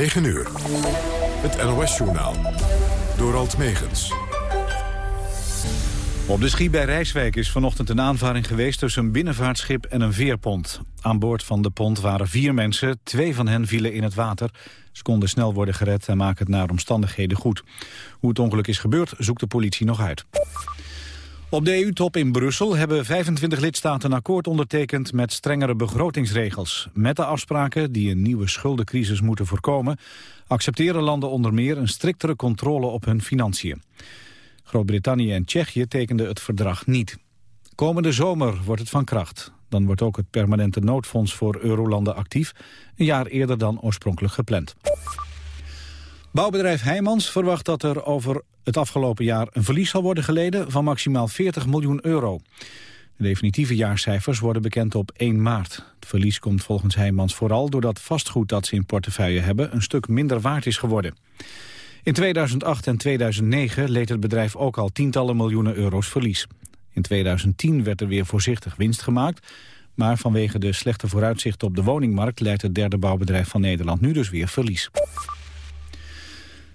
9 uur. Het NOS-journaal. Door Alt Megens. Op de Schie bij Rijswijk is vanochtend een aanvaring geweest... tussen een binnenvaartschip en een veerpont. Aan boord van de pont waren vier mensen. Twee van hen vielen in het water. Ze konden snel worden gered en maken het naar omstandigheden goed. Hoe het ongeluk is gebeurd, zoekt de politie nog uit. Op de EU-top in Brussel hebben 25 lidstaten een akkoord ondertekend met strengere begrotingsregels. Met de afspraken die een nieuwe schuldencrisis moeten voorkomen, accepteren landen onder meer een striktere controle op hun financiën. Groot-Brittannië en Tsjechië tekenden het verdrag niet. Komende zomer wordt het van kracht. Dan wordt ook het permanente noodfonds voor eurolanden actief, een jaar eerder dan oorspronkelijk gepland. Bouwbedrijf Heijmans verwacht dat er over het afgelopen jaar een verlies zal worden geleden van maximaal 40 miljoen euro. De definitieve jaarcijfers worden bekend op 1 maart. Het verlies komt volgens Heijmans vooral doordat vastgoed dat ze in portefeuille hebben een stuk minder waard is geworden. In 2008 en 2009 leed het bedrijf ook al tientallen miljoenen euro's verlies. In 2010 werd er weer voorzichtig winst gemaakt, maar vanwege de slechte vooruitzichten op de woningmarkt leidt het derde bouwbedrijf van Nederland nu dus weer verlies.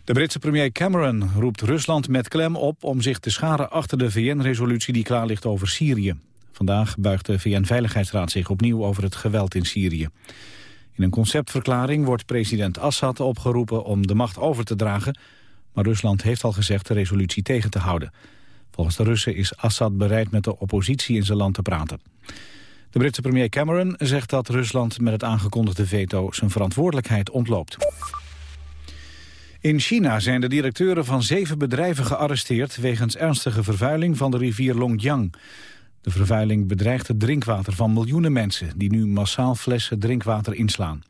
De Britse premier Cameron roept Rusland met klem op om zich te scharen achter de VN-resolutie die klaar ligt over Syrië. Vandaag buigt de VN-veiligheidsraad zich opnieuw over het geweld in Syrië. In een conceptverklaring wordt president Assad opgeroepen om de macht over te dragen, maar Rusland heeft al gezegd de resolutie tegen te houden. Volgens de Russen is Assad bereid met de oppositie in zijn land te praten. De Britse premier Cameron zegt dat Rusland met het aangekondigde veto zijn verantwoordelijkheid ontloopt. In China zijn de directeuren van zeven bedrijven gearresteerd... wegens ernstige vervuiling van de rivier Longjiang. De vervuiling bedreigt het drinkwater van miljoenen mensen... die nu massaal flessen drinkwater inslaan.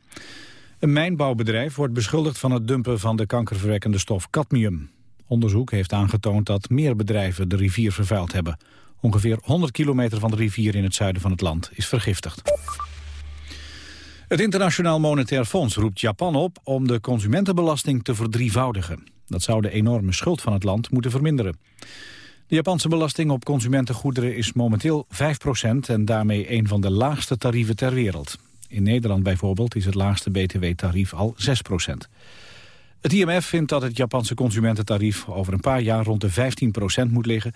Een mijnbouwbedrijf wordt beschuldigd van het dumpen van de kankerverwekkende stof cadmium. Onderzoek heeft aangetoond dat meer bedrijven de rivier vervuild hebben. Ongeveer 100 kilometer van de rivier in het zuiden van het land is vergiftigd. Het Internationaal Monetair Fonds roept Japan op om de consumentenbelasting te verdrievoudigen. Dat zou de enorme schuld van het land moeten verminderen. De Japanse belasting op consumentengoederen is momenteel 5% en daarmee een van de laagste tarieven ter wereld. In Nederland bijvoorbeeld is het laagste btw-tarief al 6% Het IMF vindt dat het Japanse consumententarief over een paar jaar rond de 15% moet liggen.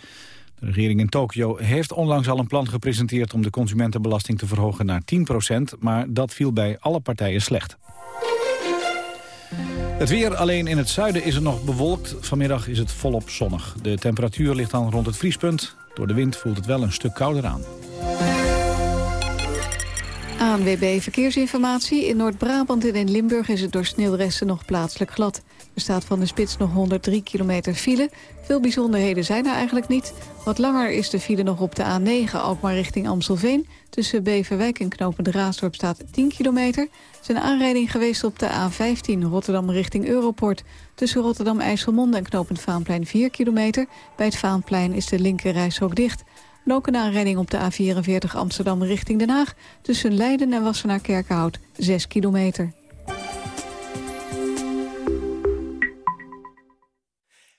De regering in Tokio heeft onlangs al een plan gepresenteerd om de consumentenbelasting te verhogen naar 10% maar dat viel bij alle partijen slecht. Het weer alleen in het zuiden is het nog bewolkt. Vanmiddag is het volop zonnig. De temperatuur ligt dan rond het vriespunt. Door de wind voelt het wel een stuk kouder aan. ANWB Verkeersinformatie. In Noord-Brabant en in Limburg is het door sneeuwresten nog plaatselijk glad. Er staat van de spits nog 103 kilometer file. Veel bijzonderheden zijn er eigenlijk niet. Wat langer is de file nog op de A9, ook maar richting Amstelveen. Tussen Beverwijk en Knopen de Raasdorp staat 10 kilometer. Er is een aanrijding geweest op de A15 Rotterdam richting Europort. Tussen Rotterdam-IJsselmonde en Knopend Vaanplein 4 kilometer. Bij het Vaanplein is de linker dicht. En ook een aanrijding op de A44 Amsterdam richting Den Haag. Tussen Leiden en Wassenaar-Kerkenhout 6 kilometer.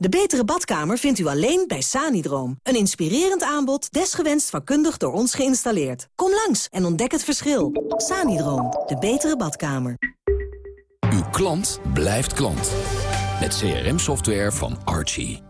De betere badkamer vindt u alleen bij Sanidroom. Een inspirerend aanbod, desgewenst vakkundig door ons geïnstalleerd. Kom langs en ontdek het verschil. Sanidroom, de betere badkamer. Uw klant blijft klant. Met CRM-software van Archie.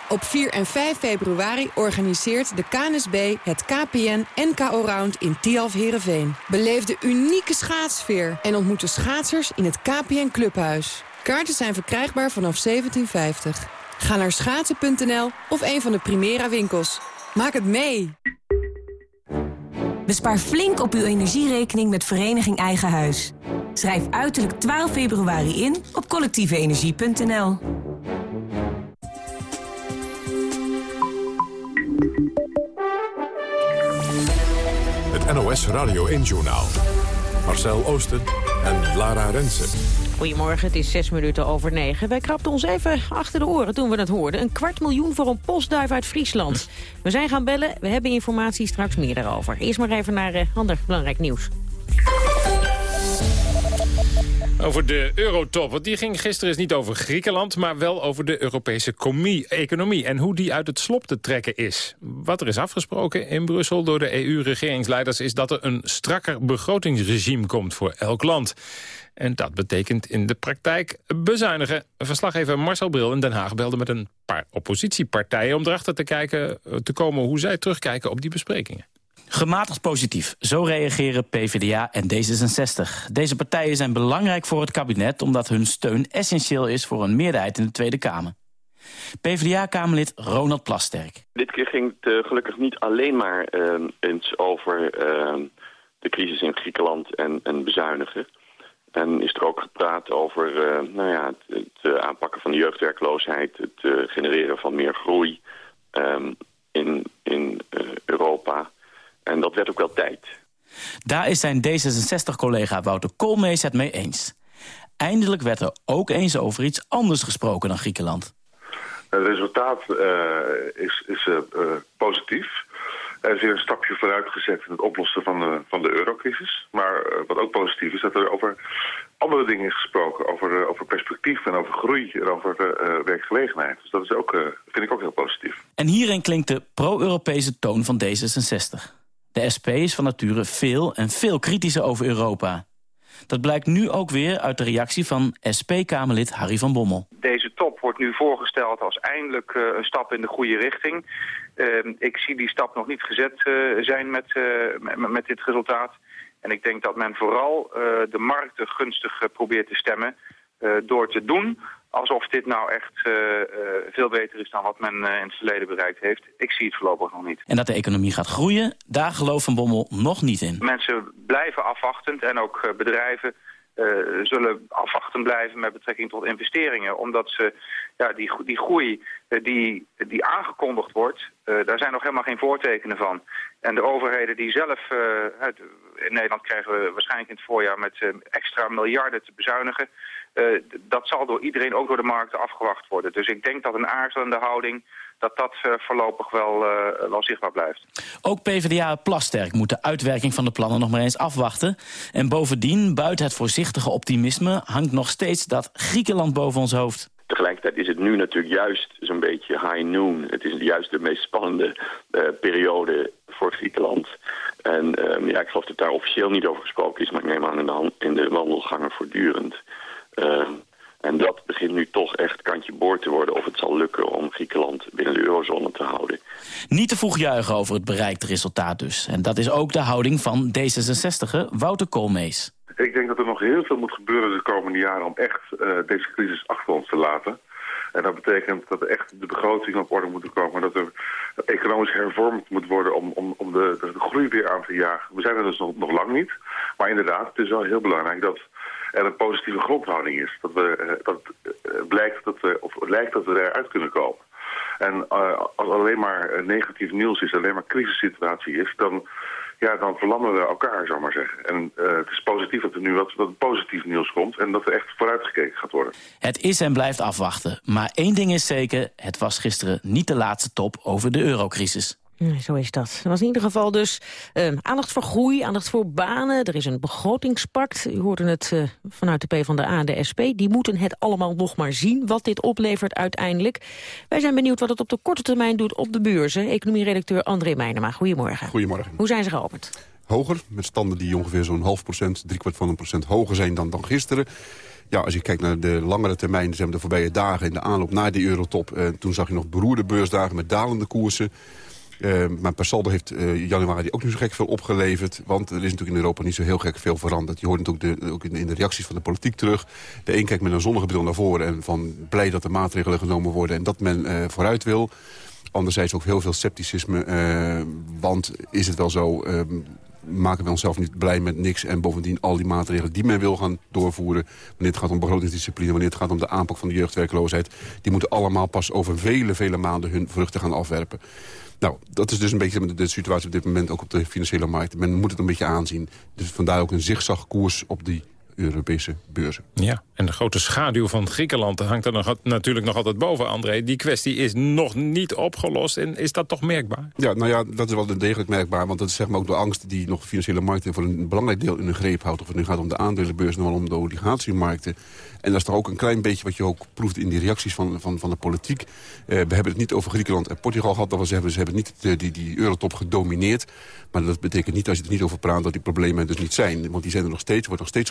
Op 4 en 5 februari organiseert de KNSB het KPN NKO Round in Tialf Herenveen. Beleef de unieke schaatsfeer en ontmoet de schaatsers in het KPN Clubhuis. Kaarten zijn verkrijgbaar vanaf 1750. Ga naar schaatsen.nl of een van de Primera winkels. Maak het mee! Bespaar flink op uw energierekening met Vereniging Eigen Huis. Schrijf uiterlijk 12 februari in op collectieveenergie.nl. NOS Radio 1-journaal. Marcel Oosten en Lara Rensen. Goedemorgen, het is zes minuten over negen. Wij krapten ons even achter de oren toen we het hoorden. Een kwart miljoen voor een postduif uit Friesland. We zijn gaan bellen, we hebben informatie, straks meer daarover. Eerst maar even naar uh, ander belangrijk nieuws. Over de eurotop, want die ging gisteren is niet over Griekenland... maar wel over de Europese economie en hoe die uit het slop te trekken is. Wat er is afgesproken in Brussel door de EU-regeringsleiders... is dat er een strakker begrotingsregime komt voor elk land. En dat betekent in de praktijk bezuinigen. Verslaggever Marcel Bril in Den Haag belde met een paar oppositiepartijen... om erachter te, kijken, te komen hoe zij terugkijken op die besprekingen. Gematigd positief. Zo reageren PvdA en D66. Deze partijen zijn belangrijk voor het kabinet... omdat hun steun essentieel is voor een meerderheid in de Tweede Kamer. PvdA-kamerlid Ronald Plasterk. Dit keer ging het uh, gelukkig niet alleen maar uh, eens over uh, de crisis in Griekenland en, en, bezuinigen. En is er ook gepraat over nou ja, het, het aanpakken van de jeugdwerkloosheid... het genereren van meer groei um, in, in Europa... En dat werd ook wel tijd. Daar is zijn D66-collega Wouter Koolmees het mee eens. Eindelijk werd er ook eens over iets anders gesproken dan Griekenland. Het resultaat uh, is, is uh, uh, positief. Er is weer een stapje vooruit gezet in het oplossen van de, van de eurocrisis. Maar wat ook positief is, dat er over andere dingen is gesproken. Over, over perspectief en over groei en over werkgelegenheid. Dus dat is ook, vind ik ook heel positief. En hierin klinkt de pro-Europese toon van D66. De SP is van nature veel en veel kritischer over Europa. Dat blijkt nu ook weer uit de reactie van SP-Kamerlid Harry van Bommel. Deze top wordt nu voorgesteld als eindelijk uh, een stap in de goede richting. Uh, ik zie die stap nog niet gezet uh, zijn met, met, met, dit resultaat. En ik denk dat men vooral de markten gunstig probeert te stemmen... door te doen alsof dit nou echt uh, uh, veel beter is dan wat men uh, in het verleden bereikt heeft. Ik zie het voorlopig nog niet. En dat de economie gaat groeien, daar gelooft Van Bommel nog niet in. Mensen blijven afwachtend en ook bedrijven zullen afwachtend blijven met betrekking tot investeringen. Omdat ze ja, die, die groei die, die aangekondigd wordt, daar zijn nog helemaal geen voortekenen van. En de overheden die zelf, in Nederland krijgen we waarschijnlijk in het voorjaar met extra miljarden te bezuinigen... Uh, dat zal door iedereen, ook door de markten, afgewacht worden. Dus ik denk dat een aarzelende houding dat dat uh, voorlopig wel, uh, wel zichtbaar blijft. Ook PvdA Plasterk moet de uitwerking van de plannen nog maar eens afwachten. En bovendien, buiten het voorzichtige optimisme... hangt nog steeds dat Griekenland boven ons hoofd. Tegelijkertijd is het nu natuurlijk juist zo'n beetje high noon. Het is juist de meest spannende periode voor Griekenland. En ja, ik geloof dat daar officieel niet over gesproken is... maar ik neem aan in de, hand, in de wandelgangen voortdurend... Uh, en dat begint nu toch echt kantje boord te worden of het zal lukken om Griekenland binnen de eurozone te houden. Niet te vroeg juichen over het bereikte resultaat dus. En dat is ook de houding van D66, Wouter Koolmees. Ik denk dat er nog heel veel moet gebeuren de komende jaren om echt uh, deze crisis achter ons te laten. En dat betekent dat er echt de begroting op orde moet komen. Dat er economisch hervormd moet worden om, om, om de, de, groei weer aan te jagen. We zijn er dus nog, nog lang niet. Maar inderdaad, het is wel heel belangrijk dat er een positieve grondhouding is. Dat, we, eh, dat uh, blijkt dat we, of lijkt dat we eruit kunnen komen. En uh, als alleen maar negatief nieuws is, alleen maar crisissituatie is, dan, ja, dan verlammen we elkaar, zou maar zeggen. En het is positief dat er nu wat, wat positief nieuws komt en dat er echt vooruitgekeken gaat worden. Het is en blijft afwachten. Maar één ding is zeker, het was gisteren niet de laatste top over de eurocrisis. Ja, zo is dat. Er was in ieder geval dus uh, aandacht voor groei, aandacht voor banen. Er is een begrotingspact. U hoorde het uh, vanuit de PvdA en de SP. Die moeten het allemaal nog maar zien, wat dit oplevert uiteindelijk. Wij zijn benieuwd wat het op de korte termijn doet op de beurzen. Economie-redacteur André Meijnema, goedemorgen. Goedemorgen. Hoe zijn ze geopend? Hoger, met standen die ongeveer zo'n half procent, driekwart van een procent hoger zijn dan, dan gisteren. Ja, als je kijkt naar de langere termijn, zijn de voorbije dagen in de aanloop naar de eurotop. Uh, toen zag je nog beroerde beursdagen met dalende koersen. Uh, maar per saldo heeft uh, januari ook niet zo gek veel opgeleverd. Want er is natuurlijk in Europa niet zo heel gek veel veranderd. Je hoort ook, de, ook in, de reacties van de politiek terug. De een kijkt met een zonnige bril naar voren en van blij dat er maatregelen genomen worden... en dat men uh, vooruit wil. Anderzijds ook heel veel scepticisme. want is het wel zo... Um, maken we onszelf niet blij met niks. En bovendien al die maatregelen die men wil gaan doorvoeren... wanneer het gaat om begrotingsdiscipline, wanneer het gaat om de aanpak van de jeugdwerkloosheid... die moeten allemaal pas over vele, vele maanden hun vruchten gaan afwerpen. Nou, dat is dus een beetje de situatie op dit moment ook op de financiële markt. Men moet het een beetje aanzien. Dus vandaar ook een zigzagkoers op die Europese beurzen. Ja, en de grote schaduw van Griekenland hangt er nog, natuurlijk nog altijd boven, André. Die kwestie is nog niet opgelost en is dat toch merkbaar? Ja, nou ja, dat is wel degelijk merkbaar. Want dat is zeg maar ook de angst die nog de financiële markten... voor een belangrijk deel in hun greep houdt. Of het nu gaat om de aandelenbeurs, nog wel om de obligatiemarkten. En dat is toch ook een klein beetje wat je ook proeft in die reacties van, van, van de politiek. Uh, we hebben het niet over Griekenland en Portugal gehad. Dat was, ze hebben, ze hebben niet de, die, die eurotop gedomineerd. Maar dat betekent niet, als je er niet over praat, dat die problemen er dus niet zijn. Want die zijn er nog steeds. Wordt nog steeds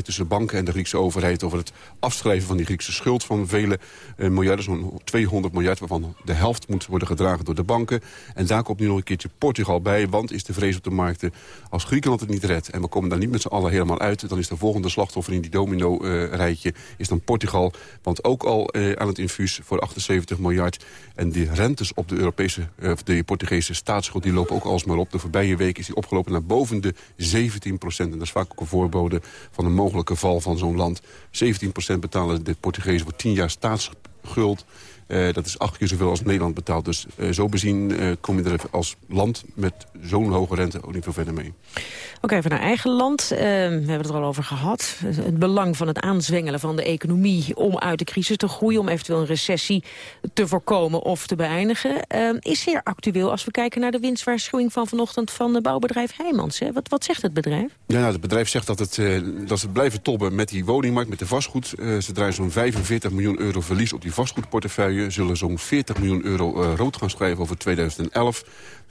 tussen banken en de Griekse overheid... over het afschrijven van die Griekse schuld van vele uh, miljarden. Zo'n 200 miljard, waarvan de helft moet worden gedragen door de banken. En daar komt nu nog een keertje Portugal bij. Want is de vrees op de markten, als Griekenland het niet redt... en we komen daar niet met z'n allen helemaal uit... dan is de volgende slachtoffer in die domino-rijtje is dan Portugal. Want ook al eh, aan het infuus voor 78 miljard. En die rentes op de, Europese, uh, de Portugese staatsschuld die lopen ook alsmaar op. De voorbije week is die opgelopen naar boven de 17 procent. En dat is vaak ook een voorbode van een mogelijke val van zo'n land. 17 procent betalen de Portugezen voor 10 jaar staatsschuld. Uh, dat is acht keer zoveel als Nederland betaalt. Dus uh, zo bezien uh, kom je er als land met zo'n hoge rente ook niet veel verder mee. Ook even naar eigen land. we hebben het er al over gehad. Het belang van het aanzwengelen van de economie om uit de crisis te groeien... om eventueel een recessie te voorkomen of te beëindigen... is zeer actueel als we kijken naar de winstwaarschuwing van vanochtend... van het bouwbedrijf Heijmans. Hè? Wat, wat zegt het bedrijf? Ja, nou, het bedrijf zegt dat, het, dat ze blijven tobben met die woningmarkt, met de vastgoed. ze draaien zo'n 45 miljoen euro verlies op die vastgoedportefeuille zullen zo'n 40 miljoen euro uh, rood gaan schrijven over 2011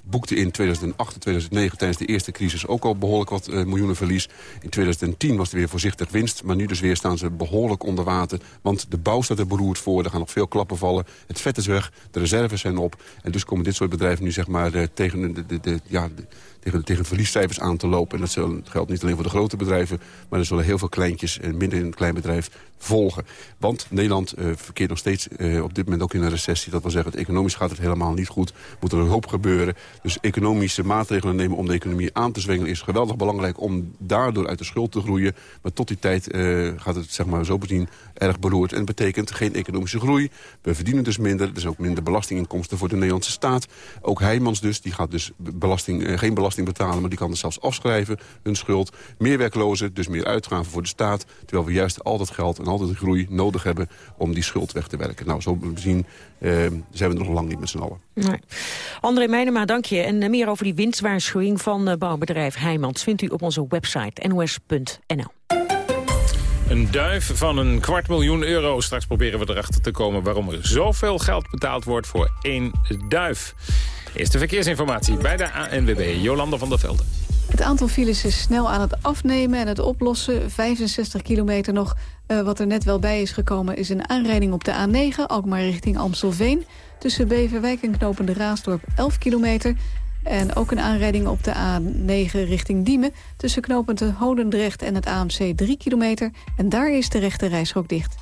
boekte in 2008 en 2009 tijdens de eerste crisis ook al behoorlijk wat uh, miljoenen verlies. In 2010 was er weer voorzichtig winst, maar nu dus weer staan ze behoorlijk onder water. Want de bouw staat er beroerd voor, er gaan nog veel klappen vallen. Het vet is weg, de reserves zijn op. En dus komen dit soort bedrijven nu zeg maar uh, tegen de, de, de, ja, de, tegen, tegen verliescijfers aan te lopen. En dat geldt niet alleen voor de grote bedrijven... maar er zullen heel veel kleintjes en minder in een klein bedrijf volgen. Want Nederland uh, verkeert nog steeds uh, op dit moment ook in een recessie. Dat wil zeggen, economisch gaat het helemaal niet goed. Moet er een hoop gebeuren. Dus economische maatregelen nemen om de economie aan te zwengelen... is geweldig belangrijk om daardoor uit de schuld te groeien. Maar tot die tijd uh, gaat het zeg maar, zo bezien erg beroerd. En dat betekent geen economische groei. We verdienen dus minder. Er zijn ook minder belastinginkomsten voor de Nederlandse staat. Ook Heijmans dus, die gaat dus belasting, geen belasting betalen... maar die kan het zelfs afschrijven, hun schuld. Meer werklozen, dus meer uitgaven voor de staat. Terwijl we juist al dat geld en altijd de groei nodig hebben om die schuld weg te werken. Nou, zo zien uh, zijn we nog lang niet met z'n allen. Nee. André Meijnema, dank je. En uh, meer over die winstwaarschuwing van uh, bouwbedrijf Heijmans... vindt u op onze website nos.nl. Een duif van een kwart miljoen euro. Straks proberen we erachter te komen waarom er zoveel geld betaald wordt voor één duif. Eerste verkeersinformatie bij de ANWB, Jolanda van der Velde. Het aantal files is snel aan het afnemen en het oplossen. 65 kilometer nog. Uh, wat er net wel bij is gekomen is een aanrijding op de A9... Alkmaar richting Amstelveen. Tussen Beverwijk en Knopende Raasdorp 11 kilometer. En ook een aanrijding op de A9 richting Diemen... tussen knopend Hodendrecht en het AMC 3 kilometer. En daar is de rechte reishok dicht.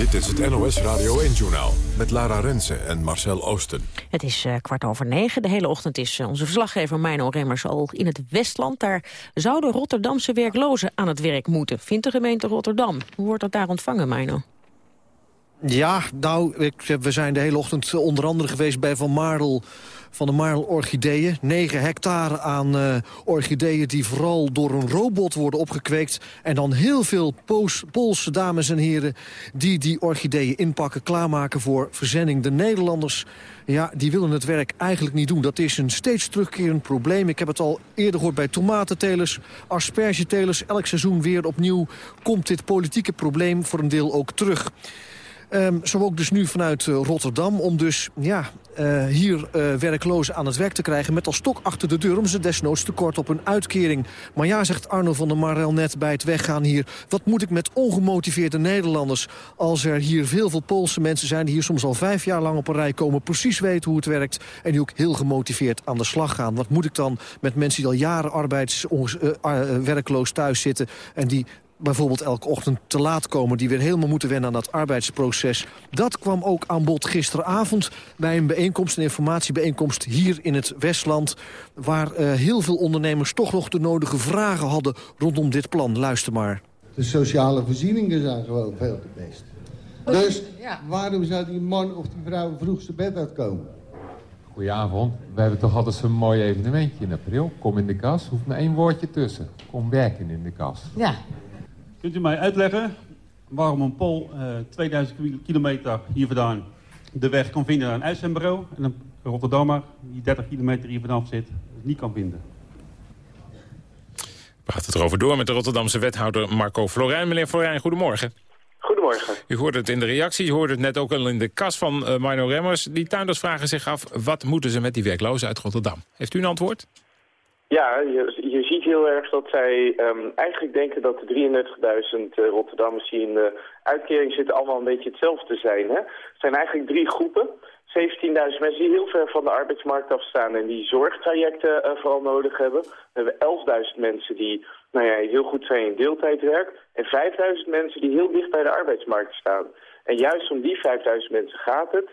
Dit is het NOS Radio 1-journaal met Lara Rensen en Marcel Oosten. Het is uh, kwart over negen. De hele ochtend is uh, onze verslaggever Meino Remmers al in het Westland. Daar zouden Rotterdamse werklozen aan het werk moeten, vindt de gemeente Rotterdam. Hoe wordt dat daar ontvangen, Meino? Ja, nou, ik, we zijn de hele ochtend onder andere geweest bij Van Marel van de Marel orchideeën. 9 hectare aan uh, orchideeën die vooral door een robot worden opgekweekt. En dan heel veel Poolse dames en heren die die orchideeën inpakken, klaarmaken voor verzending. De Nederlanders, ja, die willen het werk eigenlijk niet doen. Dat is een steeds terugkerend probleem. Ik heb het al eerder gehoord bij tomatentelers, aspergetelers. Elk seizoen weer opnieuw komt dit politieke probleem voor een deel ook terug. Um, zo ook dus nu vanuit uh, Rotterdam om dus ja, uh, hier uh, werklozen aan het werk te krijgen... met als stok achter de deur om ze desnoods tekort op een uitkering. Maar ja, zegt Arno van der Marel net bij het weggaan hier... wat moet ik met ongemotiveerde Nederlanders... als er hier heel veel Poolse mensen zijn... die hier soms al vijf jaar lang op een rij komen... precies weten hoe het werkt en die ook heel gemotiveerd aan de slag gaan. Wat moet ik dan met mensen die al jaren arbeidswerkloos thuis zitten... en die bijvoorbeeld elke ochtend te laat komen... die weer helemaal moeten wennen aan dat arbeidsproces. Dat kwam ook aan bod gisteravond bij een bijeenkomst, een informatiebijeenkomst... hier in het Westland, waar uh, heel veel ondernemers toch nog de nodige vragen hadden... rondom dit plan. Luister maar. De sociale voorzieningen zijn gewoon veel te best. Dus waarom zou die man of die vrouw vroegste bed uitkomen? Goedenavond. We hebben toch altijd zo'n mooi evenementje in april. Kom in de kas, hoeft maar één woordje tussen. Kom werken in de kas. Ja, Kunt u mij uitleggen waarom een Pool uh, 2000 kilometer hier vandaan de weg kan vinden naar een uitzendbureau... en een Rotterdammer die 30 kilometer hier vanaf zit, niet kan vinden? We praten erover door met de Rotterdamse wethouder Marco Florijn. Meneer Florijn, goedemorgen. Goedemorgen. U hoorde het in de reactie, u hoorde het net ook al in de kas van uh, Mino Remmers. Die tuinders vragen zich af, wat moeten ze met die werklozen uit Rotterdam? Heeft u een antwoord? Ja, je, je ziet heel erg dat zij um, eigenlijk denken dat de 33.000 uh, Rotterdammers die in de uitkering zitten allemaal een beetje hetzelfde zijn. Hè? Het zijn eigenlijk drie groepen. 17.000 mensen die heel ver van de arbeidsmarkt afstaan en die zorgtrajecten uh, vooral nodig hebben. We hebben 11.000 mensen die nou ja, heel goed zijn in deeltijdwerk. En 5.000 mensen die heel dicht bij de arbeidsmarkt staan. En juist om die 5.000 mensen gaat het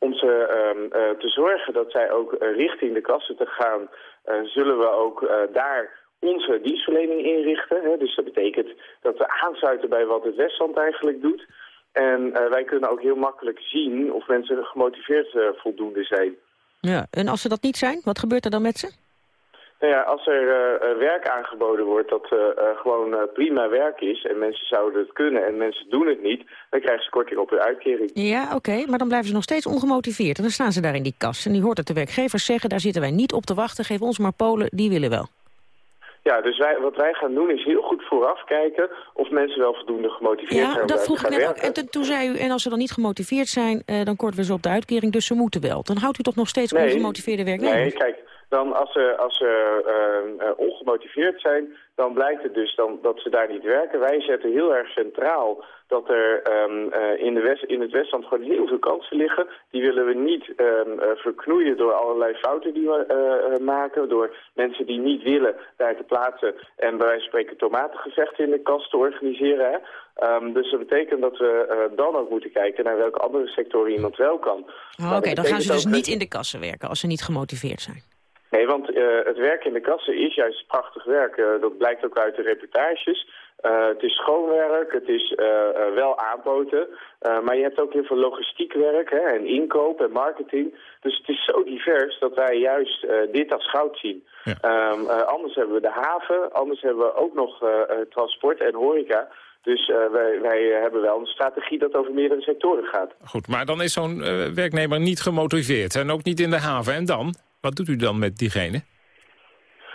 om ze um, uh, te zorgen dat zij ook uh, richting de kassen te gaan uh, zullen we ook daar onze dienstverlening inrichten. Hè? Dus dat betekent dat we aansluiten bij wat het Westland eigenlijk doet. En wij kunnen ook heel makkelijk zien of mensen gemotiveerd voldoende zijn. Ja, en als ze dat niet zijn, wat gebeurt er dan met ze? Nou ja, als er uh, werk aangeboden wordt dat uh, gewoon uh, prima werk is... en mensen zouden het kunnen en mensen doen het niet... dan krijgen ze korting op hun uitkering. Ja, oké, okay, maar dan blijven ze nog steeds ongemotiveerd. En dan staan ze daar in die kas. En die hoort het de werkgevers zeggen, daar zitten wij niet op te wachten. Geef ons maar Polen, die willen wel. Ja, dus wij, wat wij gaan doen is heel goed vooraf kijken of mensen wel voldoende gemotiveerd ja, zijn. Ja, dat vroeg ik net ook. En toen zei u, en als ze dan niet gemotiveerd zijn, dan korten we ze op de uitkering, dus ze moeten wel. Dan houdt u toch nog steeds nee, ongemotiveerde werknemers? Nee, kijk, dan als ze, als ze uh, uh, ongemotiveerd zijn, dan blijkt het dus dan, dat ze daar niet werken. Wij zetten heel erg centraal dat er um, uh, in, de West, in het Westland gewoon heel veel kansen liggen. Die willen we niet um, verknoeien door allerlei fouten die we maken. Door mensen die niet willen daar te plaatsen en bij wijze van spreken tomatengevechten in de kast te organiseren. Hè. Um, dus dat betekent dat we uh, dan ook moeten kijken naar welke andere sectoren iemand wel kan. Oh, Oké, okay, dan gaan ze dus niet in de kassen werken als ze niet gemotiveerd zijn. Nee, want uh, het werk in de kassen is juist prachtig werk. Uh, dat blijkt ook uit de reportages. Uh, het is schoonwerk, het is wel aanpoten. maar je hebt ook heel veel logistiek werk hè, en inkoop en marketing. Dus het is zo divers dat wij juist dit als goud zien. Ja. Um, anders hebben we de haven, anders hebben we ook nog transport en horeca. Dus wij, wij hebben wel een strategie dat over meerdere sectoren gaat. Goed, maar dan is zo'n werknemer niet gemotiveerd en ook niet in de haven. En dan? Wat doet u dan met diegene?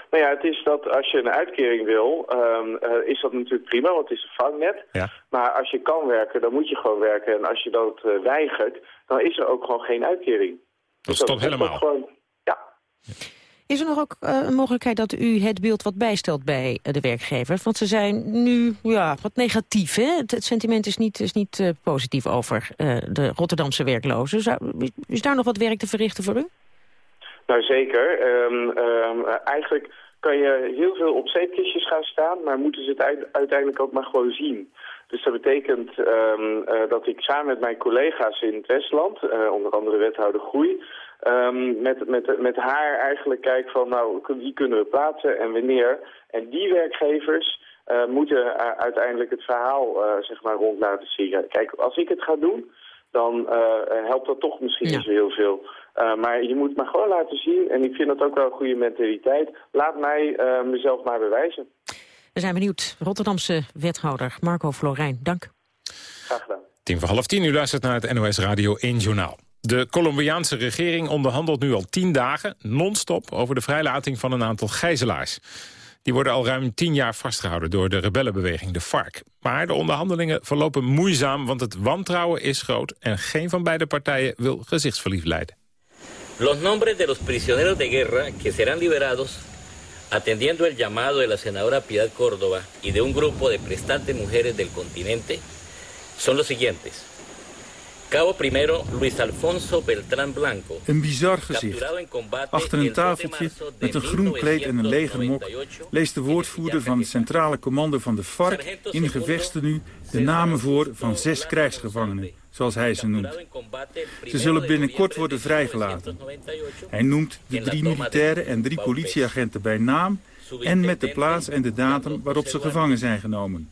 Nou ja, het is dat als je een uitkering wil, um, uh, is dat natuurlijk prima, want het is een vangnet. Ja. Maar als je kan werken, dan moet je gewoon werken. En als je dat uh, weigert, dan is er ook gewoon geen uitkering. Dat dus stopt helemaal. Gewoon, ja. Is er nog ook uh, een mogelijkheid dat u het beeld wat bijstelt bij de werkgevers? Want ze zijn nu ja, wat negatief. Hè? Het, het sentiment is niet, is niet uh, positief over uh, de Rotterdamse werklozen. Zou, is daar nog wat werk te verrichten voor u? Nou zeker. Um, um, eigenlijk kan je heel veel op zeepkistjes gaan staan, maar moeten ze het uiteindelijk ook maar gewoon zien. Dus dat betekent um, uh, dat ik samen met mijn collega's in het Westland, uh, onder andere wethouder Groei, um, met, met, met haar eigenlijk kijk van nou, wie kunnen we plaatsen en wanneer. En die werkgevers uh, moeten uiteindelijk het verhaal zeg maar rond laten zien. Kijk, als ik het ga doen, dan eh, helpt dat toch misschien niet zo heel veel. Eh, maar je moet me gewoon laten zien, en ik vind dat ook wel een goede mentaliteit. Laat mij eh, mezelf maar bewijzen. We zijn benieuwd. Rotterdamse wethouder Marco Florijn, dank. Graag gedaan. Tien voor half tien, u luistert naar het NOS Radio 1 Journaal. De Colombiaanse regering onderhandelt nu al tien dagen non-stop... over de vrijlating van een aantal gijzelaars. Die worden al ruim tien jaar vastgehouden door de rebellenbeweging, de FARC. Maar de onderhandelingen verlopen moeizaam, want het wantrouwen is groot... en geen van beide partijen wil gezichtsverlief leiden. Los nombres de los prisioneros de guerra que serán liberados atendiendo el llamado de la senadora Piedad Córdoba y de un grupo de prestantes mujeres del continente son los siguientes. Cabo primero Luis Alfonso Beltrán Blanco. Een bizar gezicht. Achter een tafeltje met een groen kleed en een legermok leest de woordvoerder van het centrale commando van de FARC in gevechten nu de namen voor van zes krijgsgevangenen, zoals hij ze noemt. Ze zullen binnenkort worden vrijgelaten. Hij noemt de drie militairen en drie politieagenten bij naam en met de plaats en de datum waarop ze gevangen zijn genomen.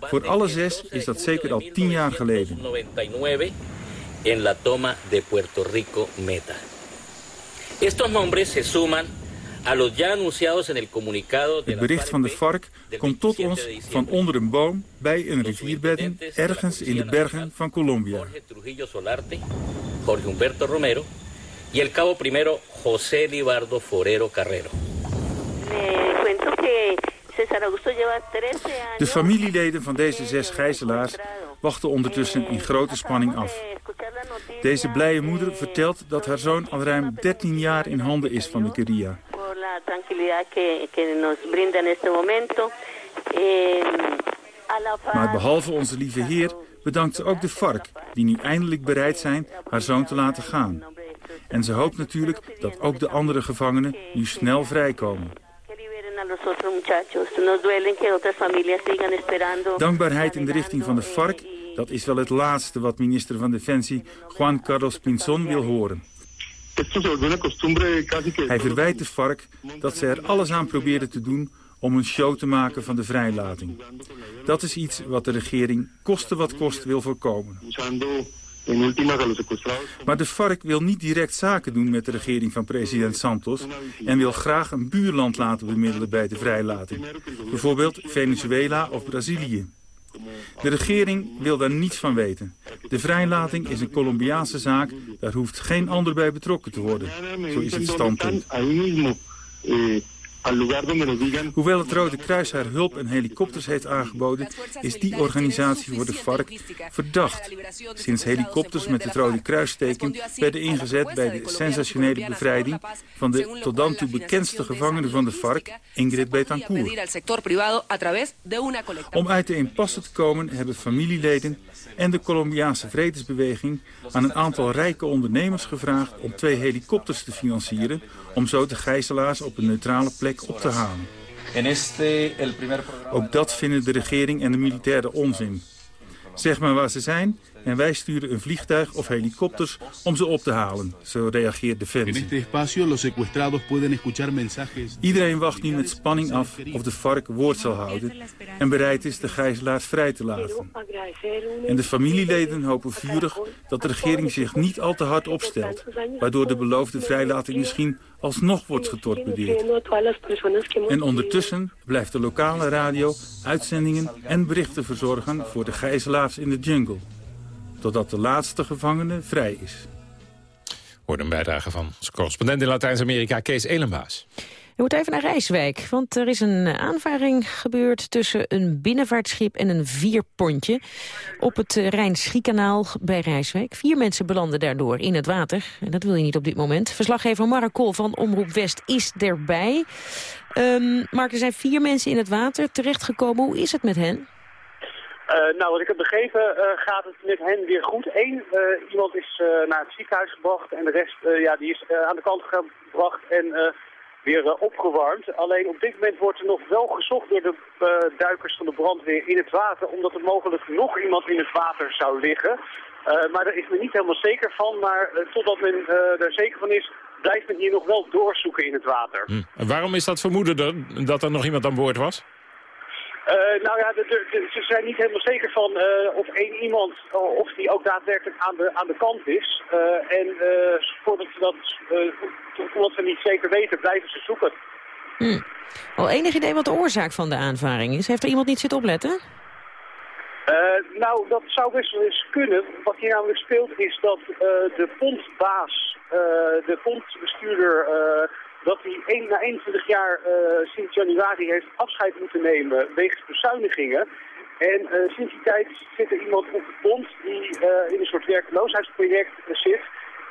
Voor alle zes is dat zeker al tien jaar geleden. en la toma de Puerto Rico Meta. Estos nombres se suman Het bericht van de FARC komt tot ons van onder een boom bij een rivierbedding ergens in de bergen van Colombia. Trujillo Solarte, Jorge Humberto Romero y el cabo primero José Libardo Forero Carrero. Le cuento que César Augusto lleva 13 años. De familieleden van deze zes gijzelaars wachten ondertussen in grote spanning af. Deze blije moeder vertelt dat haar zoon al ruim 13 jaar in handen is van de Guerilla. Por la tranquilidad que, que nos brinda en este momento. Maar behalve onze lieve heer bedankt ze ook de FARC... die nu eindelijk bereid zijn haar zoon te laten gaan. En ze hoopt natuurlijk dat ook de andere gevangenen nu snel vrijkomen. Dankbaarheid in de richting van de FARC, dat is wel het laatste wat minister van Defensie Juan Carlos Pinzon wil horen. Hij verwijt de FARC dat ze er alles aan proberen te doen om een show te maken van de vrijlating. Dat is iets wat de regering koste wat kost wil voorkomen. Maar de FARC wil niet direct zaken doen met de regering van president Santos... en wil graag een buurland laten bemiddelen bij de vrijlating. Bijvoorbeeld Venezuela of Brazilië. De regering wil daar niets van weten. De vrijlating is een Colombiaanse zaak, daar hoeft geen ander bij betrokken te worden. Zo is het standpunt. Hoewel het Rode Kruis haar hulp en helikopters heeft aangeboden, is die organisatie voor de FARC verdacht. Sinds helikopters met het Rode Kruisteken werden ingezet bij de sensationele bevrijding van de tot dan toe bekendste gevangene van de FARC, Ingrid Betancourt. Om uit de impasse te komen hebben familieleden en de Colombiaanse vredesbeweging aan een aantal rijke ondernemers gevraagd om twee helikopters te financieren om zo de gijzelaars op een neutrale plek op te halen. Ook dat vinden de regering en de militairen onzin. Zeg maar waar ze zijn en wij sturen een vliegtuig of helikopters om ze op te halen. Zo reageert Defensie. Iedereen wacht nu met spanning af of de vark woord zal houden en bereid is de gijzelaars vrij te laten. En de familieleden hopen vurig dat de regering zich niet al te hard opstelt, waardoor de beloofde vrijlating misschien alsnog wordt getorpedeerd. En ondertussen blijft de lokale radio uitzendingen en berichten verzorgen voor de gijzelaars in de jungle. Totdat de laatste gevangene vrij is. Hoorde een bijdrage van onze correspondent in Latijns-Amerika, Kees Elenbaas. Je moet even naar Rijswijk, want er is een aanvaring gebeurd tussen een binnenvaartschip en een vierpontje op het eh, Rijn-Schiekanaal bij Rijswijk. Vier mensen belanden daardoor in het water en dat wil je niet op dit moment. Verslaggever Mark Kool van Omroep West is erbij. Um, Mark, er zijn vier mensen in het water terechtgekomen. Hoe is het met hen? Uh, nou, wat ik heb begrepen uh, gaat het met hen weer goed. Eén, uh, iemand is naar het ziekenhuis gebracht en de rest ja, die is aan de kant gebracht en weer opgewarmd. Alleen op dit moment wordt er nog wel gezocht door de duikers van de brandweer in het water, omdat er mogelijk nog iemand in het water zou liggen. maar daar is men niet helemaal zeker van, maar totdat men er zeker van is, blijft men hier nog wel doorzoeken in het water. Hm. Waarom is dat vermoeden er, dat er nog iemand aan boord was? Nou ja, de, de, ze zijn niet helemaal zeker van of één iemand, of die ook daadwerkelijk aan de, aan de kant is. en voordat ze dat, omdat ze niet zeker weten, blijven ze zoeken. Hm. Al enig idee wat de oorzaak van de aanvaring is? Heeft er iemand niet zitten opletten? Nou, dat zou best wel eens kunnen. Wat hier namelijk speelt is dat de pondbaas, uh, de pondbestuurder, dat hij een, na 21 jaar sinds januari heeft afscheid moeten nemen wegens bezuinigingen. En sinds die tijd zit er iemand op de pond die in een soort werkloosheidsproject zit.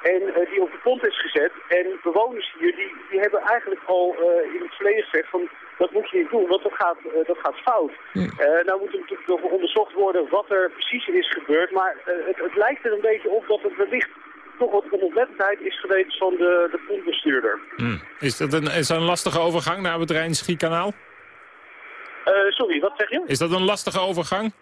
En die op de pont is gezet. En bewoners hier, die, die hebben eigenlijk al in het verleden gezegd van... dat moet je niet doen, want dat gaat, dat gaat fout. Uh, nou moet er natuurlijk nog onderzocht worden wat er precies is gebeurd. Maar het, het, lijkt er een beetje op dat het wellicht toch wat onoplettendheid is geweest van de, de pontbestuurder. Hmm. Is, dat een, is dat een lastige overgang naar het Rijn-Schiekanaal? sorry, wat zeg je? Is dat een lastige overgang?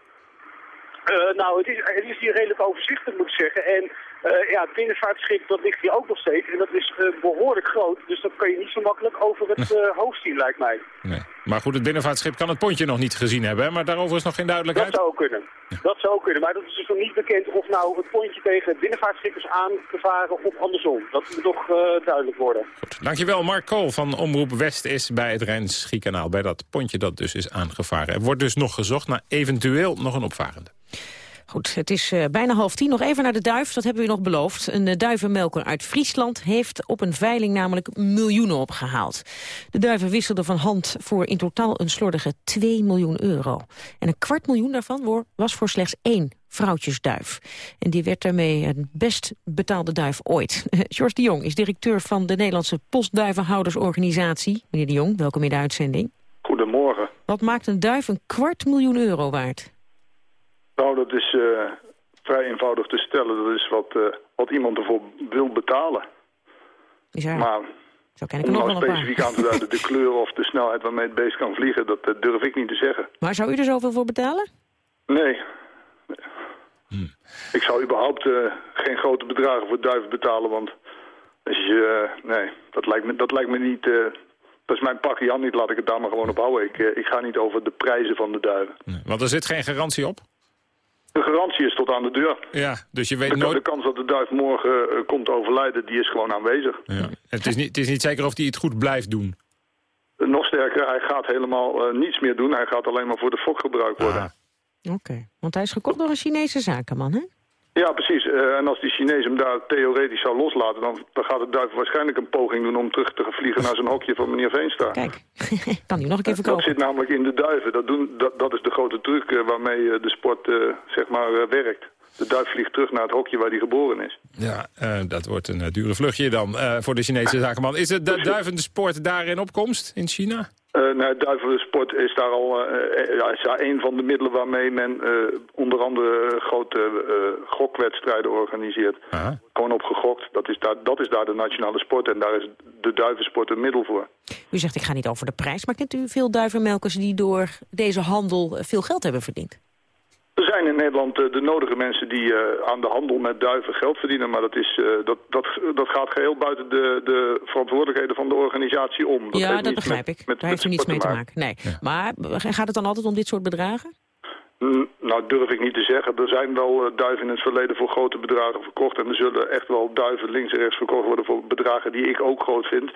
nou, het is, het is hier redelijk overzichtelijk, moet ik zeggen. En uh, ja, het binnenvaartschip dat ligt hier ook nog steeds. En dat is uh, behoorlijk groot. Dus dat kan je niet zo makkelijk over het uh, hoofd zien, lijkt mij. Nee. Maar goed, het binnenvaartschip kan het pontje nog niet gezien hebben. Hè? Maar daarover is nog geen duidelijkheid. Dat zou kunnen. Dat zou kunnen. Maar dat is dus nog niet bekend of nou het pontje tegen het binnenvaartschip is aangevaren of andersom. Dat moet nog duidelijk worden. Goed. Dankjewel. Mark Kool van Omroep West is bij het Rijn-Schiekanaal. Bij dat pontje dat dus is aangevaren. Er wordt dus nog gezocht naar eventueel nog een opvarende. Goed, het is uh, bijna half tien. Nog even naar de duif, dat hebben we nog beloofd. Een uh, duivenmelker uit Friesland heeft op een veiling namelijk miljoenen opgehaald. De duiven wisselden van hand voor in totaal een slordige 2 miljoen euro. En een kwart miljoen daarvan was voor slechts één vrouwtjesduif. En die werd daarmee het best betaalde duif ooit. George de Jong is directeur van de Nederlandse Postduivenhoudersorganisatie. Meneer de Jong, welkom in de uitzending. Goedemorgen. Wat maakt een duif een kwart miljoen euro waard? Nou, dat is uh, vrij eenvoudig te stellen. Dat is wat, uh, wat iemand ervoor wil betalen. Ja. Maar Zo ken ik om nog nou specifiek aan te duiden de kleur of de snelheid waarmee het beest kan vliegen, dat uh, durf ik niet te zeggen. Maar zou u er zoveel voor betalen? Nee. Ik zou überhaupt geen grote bedragen voor duiven betalen, want als je, nee, dat lijkt me, dat lijkt me niet... dat is mijn pakje aan niet, laat ik het daar maar gewoon op houden. Ik, ik ga niet over de prijzen van de duiven. Want er zit geen garantie op? De garantie is tot aan de deur. Ja, dus je weet de, nooit... de kans dat de duif morgen uh, komt overlijden, die is gewoon aanwezig. Ja. Het, is niet, het is niet zeker of hij het goed blijft doen. Uh, nog sterker, hij gaat helemaal uh, niets meer doen. Hij gaat alleen maar voor de fok gebruikt worden. Ah. Oké, okay. want hij is gekocht door een Chinese zakenman, hè? Ja, precies. Uh, en als die Chinees hem daar theoretisch zou loslaten... Dan, dan gaat de duif waarschijnlijk een poging doen om terug te vliegen naar zijn hokje van meneer Veenstra. Kijk, kan hij nog een keer verkopen. Dat zit namelijk in de duiven. Dat, doen, dat, dat is de grote truc uh, waarmee uh, de sport zeg maar werkt. De duif vliegt terug naar het hokje waar hij geboren is. Ja, dat wordt een dure vluchtje dan voor de Chinese zakenman. Is het de duivensport daar in opkomst in China? Uh, nou, duivensport is daar al uh, ja, is daar een van de middelen waarmee men uh, onder andere grote gokwedstrijden organiseert. Aha. Gewoon op gegokt. Dat is, daar, dat is daar de nationale sport en daar is de duivensport een middel voor. U zegt ik ga niet over de prijs, maar kent u veel duivenmelkers die door deze handel veel geld hebben verdiend? Er zijn in Nederland uh, de nodige mensen die uh, aan de handel met duiven geld verdienen. Maar dat, is, uh, dat, dat, dat gaat geheel buiten de, de verantwoordelijkheden van de organisatie om. Dat ja, dat begrijp met, ik. Met, Daar heeft u niets mee te maken. Nee. Ja. Maar gaat het dan altijd om dit soort bedragen? Nou, durf ik niet te zeggen. Er zijn wel duiven in het verleden voor grote bedragen verkocht. En er zullen echt wel duiven links en rechts verkocht worden voor bedragen die ik ook groot vind.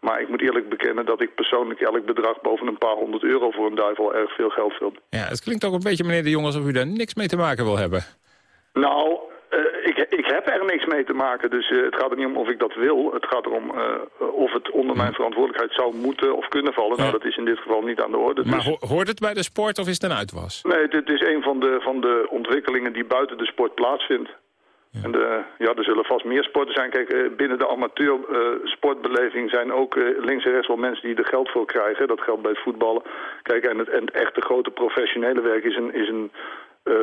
Maar ik moet eerlijk bekennen dat ik persoonlijk elk bedrag boven een paar honderd euro voor een duif al erg veel geld vind. Ja, het klinkt ook een beetje, meneer de Jong, alsof u daar niks mee te maken wil hebben. Nou, uh, ik, ik heb er niks mee te maken, dus uh, het gaat er niet om of ik dat wil. Het gaat erom uh, of het onder mijn verantwoordelijkheid zou moeten of kunnen vallen. Ja. Nou, dat is in dit geval niet aan de orde. Maar ho hoort het bij de sport of is het een uitwas? Nee, dit is een van de, van de ontwikkelingen die buiten de sport plaatsvindt. Ja. En de, ja, er zullen vast meer sporten zijn. Kijk, binnen de amateur uh, sportbeleving zijn ook uh, links en rechts wel mensen die er geld voor krijgen. Dat geldt bij het voetballen. Kijk, en het, en het echte grote professionele werk is een, is een uh,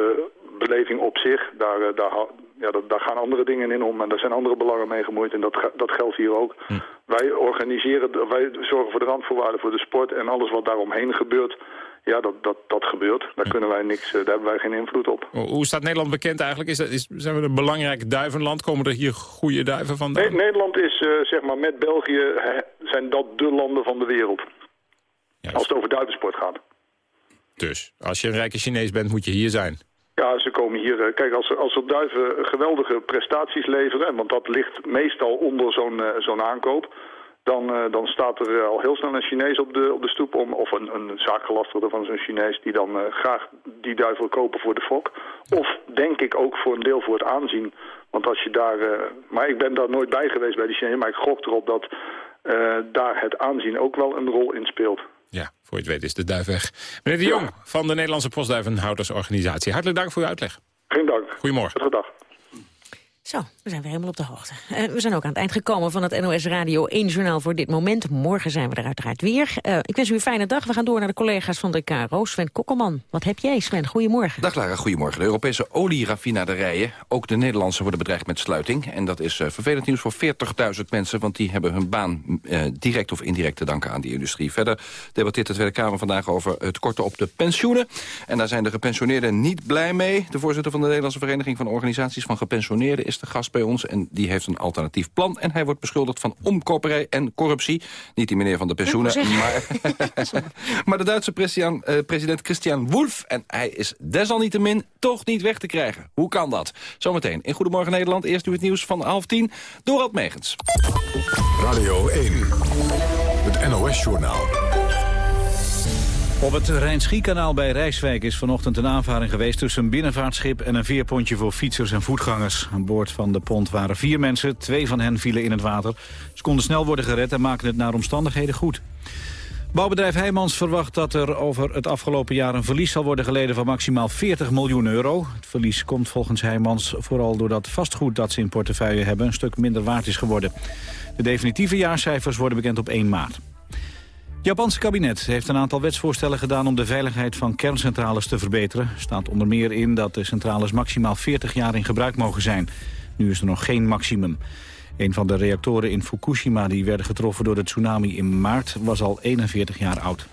beleving op zich. Daar, daar, ja, dat, daar gaan andere dingen in om en daar zijn andere belangen mee gemoeid. En dat, dat geldt hier ook. Hm. Wij organiseren, wij zorgen voor de randvoorwaarden voor de sport en alles wat daaromheen gebeurt... Ja, dat, dat, dat gebeurt. Daar, kunnen wij niks, daar hebben wij geen invloed op. Hoe staat Nederland bekend eigenlijk? Is dat, is, zijn we een belangrijk duivenland? Komen er hier goede duiven vandaan? Nee, Nederland is, uh, zeg maar, met België zijn dat de landen van de wereld. Juist. Als het over duivensport gaat. Dus, als je een rijke Chinees bent, moet je hier zijn. Ja, ze komen hier... Kijk, als, als er duiven geweldige prestaties leveren... want dat ligt meestal onder zo'n zo'n aankoop dan, uh, dan staat er uh, al heel snel een Chinees op de, op de stoep om, of een, een zaakgelastigde van zo'n Chinees die dan uh, graag die duivel kopen voor de fok. Of denk ik ook voor een deel voor het aanzien. Want als je daar, maar ik ben daar nooit bij geweest bij die Chinees, maar ik gok erop dat daar het aanzien ook wel een rol in speelt. Ja, voor je het weet is de duif weg. Meneer de Jong van de Nederlandse Postduivenhoudersorganisatie. Hartelijk dank voor uw uitleg. Geen dank. Goedemorgen. Goedendag. Zo, we zijn weer helemaal op de hoogte. Uh, we zijn ook aan het eind gekomen van het NOS Radio 1 Journaal voor dit moment. Morgen zijn we er uiteraard weer. Uh, ik wens u een fijne dag. We gaan door naar de collega's van de KRO. Sven Kokkelman, wat heb jij Sven? Goedemorgen. Dag Lara, goedemorgen. De Europese olieraffinaderijen, ook de Nederlandse, worden bedreigd met sluiting. En dat is uh, vervelend nieuws voor 40.000 mensen, want die hebben hun baan direct of indirect te danken aan die industrie. Verder debatteert de Tweede Kamer vandaag over het korten op de pensioenen. En daar zijn de gepensioneerden niet blij mee. De voorzitter van de Nederlandse Vereniging van Organisaties van Gepensioneerden is de gast bij ons. En die heeft een alternatief plan. En hij wordt beschuldigd van omkoperij en corruptie. Niet die meneer van de pensioenen, maar, maar de Duitse president, uh, president Christian Wolff. En hij is desalniettemin toch niet weg te krijgen. Hoe kan dat? Zometeen in Goedemorgen Nederland. Eerst nu het nieuws van half tien. Dorald Megens. Radio 1. Het NOS-journaal. Op het Rijn-Schiekanaal bij Rijswijk is vanochtend een aanvaring geweest... tussen een binnenvaartschip en een veerpontje voor fietsers en voetgangers. Aan boord van de pont waren vier mensen, twee van hen vielen in het water. Ze konden snel worden gered en maken het naar omstandigheden goed. Bouwbedrijf Heijmans verwacht dat er over het afgelopen jaar een verlies zal worden geleden van maximaal 40 miljoen euro. Het verlies komt volgens Heijmans vooral doordat vastgoed dat ze in portefeuille hebben een stuk minder waard is geworden. De definitieve jaarcijfers worden bekend op 1 maart. Japanse kabinet heeft een aantal wetsvoorstellen gedaan om de veiligheid van kerncentrales te verbeteren. Er staat onder meer in dat de centrales maximaal 40 jaar in gebruik mogen zijn. Nu is er nog geen maximum. Een van de reactoren in Fukushima die werden getroffen door de tsunami in maart was al 41 jaar oud.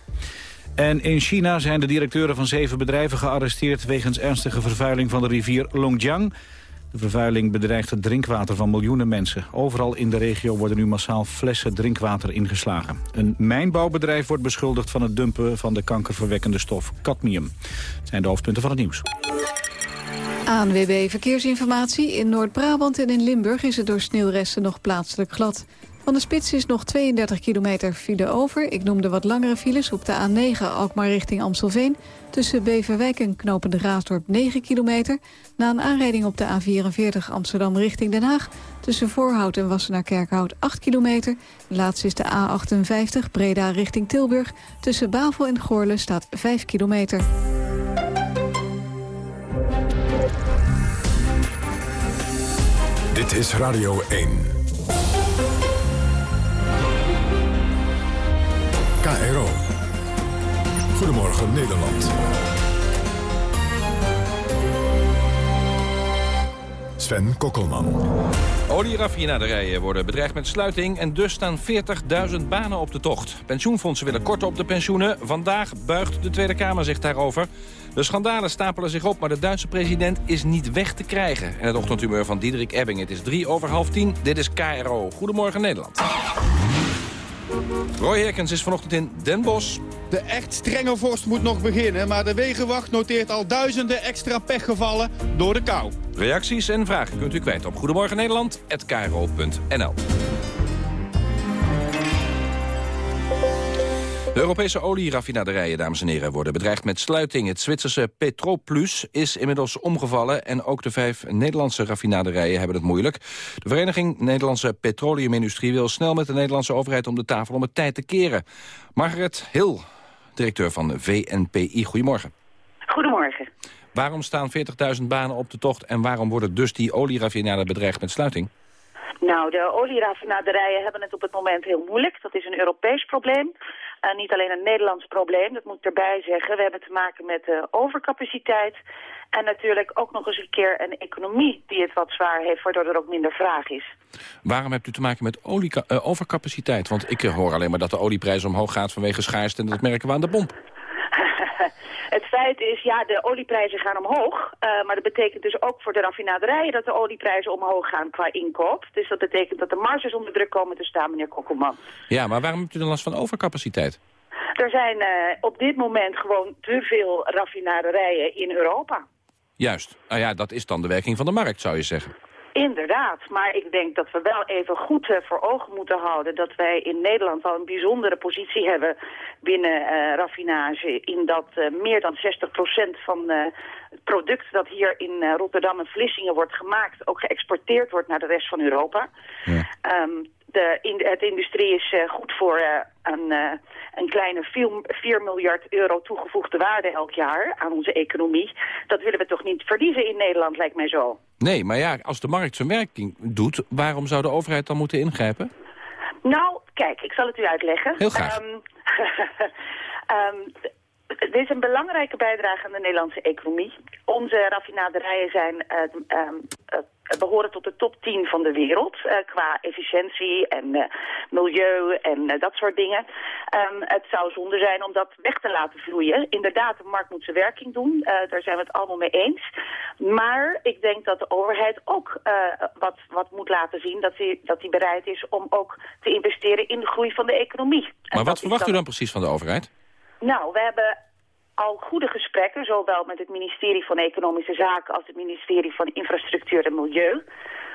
En in China zijn de directeuren van zeven bedrijven gearresteerd wegens ernstige vervuiling van de rivier Longjiang. De vervuiling bedreigt het drinkwater van miljoenen mensen. Overal in de regio worden nu massaal flessen drinkwater ingeslagen. Een mijnbouwbedrijf wordt beschuldigd van het dumpen van de kankerverwekkende stof cadmium. Het zijn de hoofdpunten van het nieuws. ANWB Verkeersinformatie. In Noord-Brabant en in Limburg is het door sneeuwresten nog plaatselijk glad. Van de spits is nog 32 kilometer file over. Ik noemde wat langere files op de A9 Alkmaar richting Amstelveen. Tussen Beverwijk en Knopende Raasdorp 9 kilometer. Na een aanrijding op de A44 Amsterdam richting Den Haag. Tussen Voorhout en Wassenaar-Kerkhout 8 kilometer. Laatst is de A58 Breda richting Tilburg. Tussen Bavel en Goorle staat 5 kilometer. Dit is Radio 1. KRO. Goedemorgen Nederland. Sven Kokkelman. Olieraffinaderijen worden bedreigd met sluiting... en dus staan 40.000 banen op de tocht. Pensioenfondsen willen korten op de pensioenen. Vandaag buigt de Tweede Kamer zich daarover. De schandalen stapelen zich op, maar de Duitse president is niet weg te krijgen. En het ochtendhumeur van Diederik Ebbing. Het is drie over half tien. Dit is KRO. Goedemorgen Nederland. Roy Herkens is vanochtend in Den Bosch. De echt strenge vorst moet nog beginnen, maar de Wegenwacht noteert al duizenden extra pechgevallen door de kou. Reacties en vragen kunt u kwijt op Goedemorgen De Europese olieraffinaderijen, dames en heren, worden bedreigd met sluiting. Het Zwitserse Petroplus is inmiddels omgevallen... en ook de vijf Nederlandse raffinaderijen hebben het moeilijk. De Vereniging Nederlandse Petroleumindustrie wil snel met de Nederlandse overheid om de tafel om het tijd te keren. Margaret Hill, directeur van VNPI, goedemorgen. Goedemorgen. Waarom staan 40.000 banen op de tocht en waarom worden dus die olieraffinaderijen bedreigd met sluiting? Nou, de olieraffinaderijen hebben het op het moment heel moeilijk. Dat is een Europees probleem. En niet alleen een Nederlands probleem, dat moet ik erbij zeggen. We hebben te maken met uh, overcapaciteit. En natuurlijk ook nog eens een keer een economie die het wat zwaar heeft, waardoor er ook minder vraag is. Waarom hebt u te maken met olie, uh, overcapaciteit? Want ik hoor alleen maar dat de olieprijs omhoog gaat vanwege schaarste en dat merken we aan de pomp. Het feit is, ja, de olieprijzen gaan omhoog. Uh, maar dat betekent dus ook voor de raffinaderijen dat de olieprijzen omhoog gaan qua inkoop. Dus dat betekent dat de marges onder druk komen te staan, meneer Kokkelman. Ja, maar waarom hebt u dan last van overcapaciteit? Er zijn uh, op dit moment gewoon te veel raffinaderijen in Europa. Juist. Nou ja, dat is dan de werking van de markt, zou je zeggen. Inderdaad, maar ik denk dat we wel even goed uh, voor ogen moeten houden... dat wij in Nederland al een bijzondere positie hebben binnen uh, raffinage... in dat uh, meer dan 60% van het product dat hier in Rotterdam en Vlissingen wordt gemaakt... ook geëxporteerd wordt naar de rest van Europa. Ja. Um, de, in, het industrie is uh, goed voor uh, een, uh, een kleine 4, miljard euro toegevoegde waarde elk jaar aan onze economie. Dat willen we toch niet verliezen in Nederland, lijkt mij zo. Nee, maar ja, als de markt zijn werking doet, waarom zou de overheid dan moeten ingrijpen? Nou, kijk, ik zal het u uitleggen. Heel graag. Um, um, dit is een belangrijke bijdrage aan de Nederlandse economie. Onze raffinaderijen zijn, uh, uh, behoren tot de top 10 van de wereld uh, qua efficiëntie en milieu en dat soort dingen. Um, het zou zonde zijn om dat weg te laten vloeien. Inderdaad, de markt moet zijn werking doen. daar zijn we het allemaal mee eens. Maar ik denk dat de overheid ook wat, wat moet laten zien... dat hij dat die bereid is om ook te investeren in de groei van de economie. Maar wat verwacht u dan precies van de overheid? Nou, we hebben al goede gesprekken, zowel met het ministerie van Economische Zaken als het ministerie van Infrastructuur en Milieu.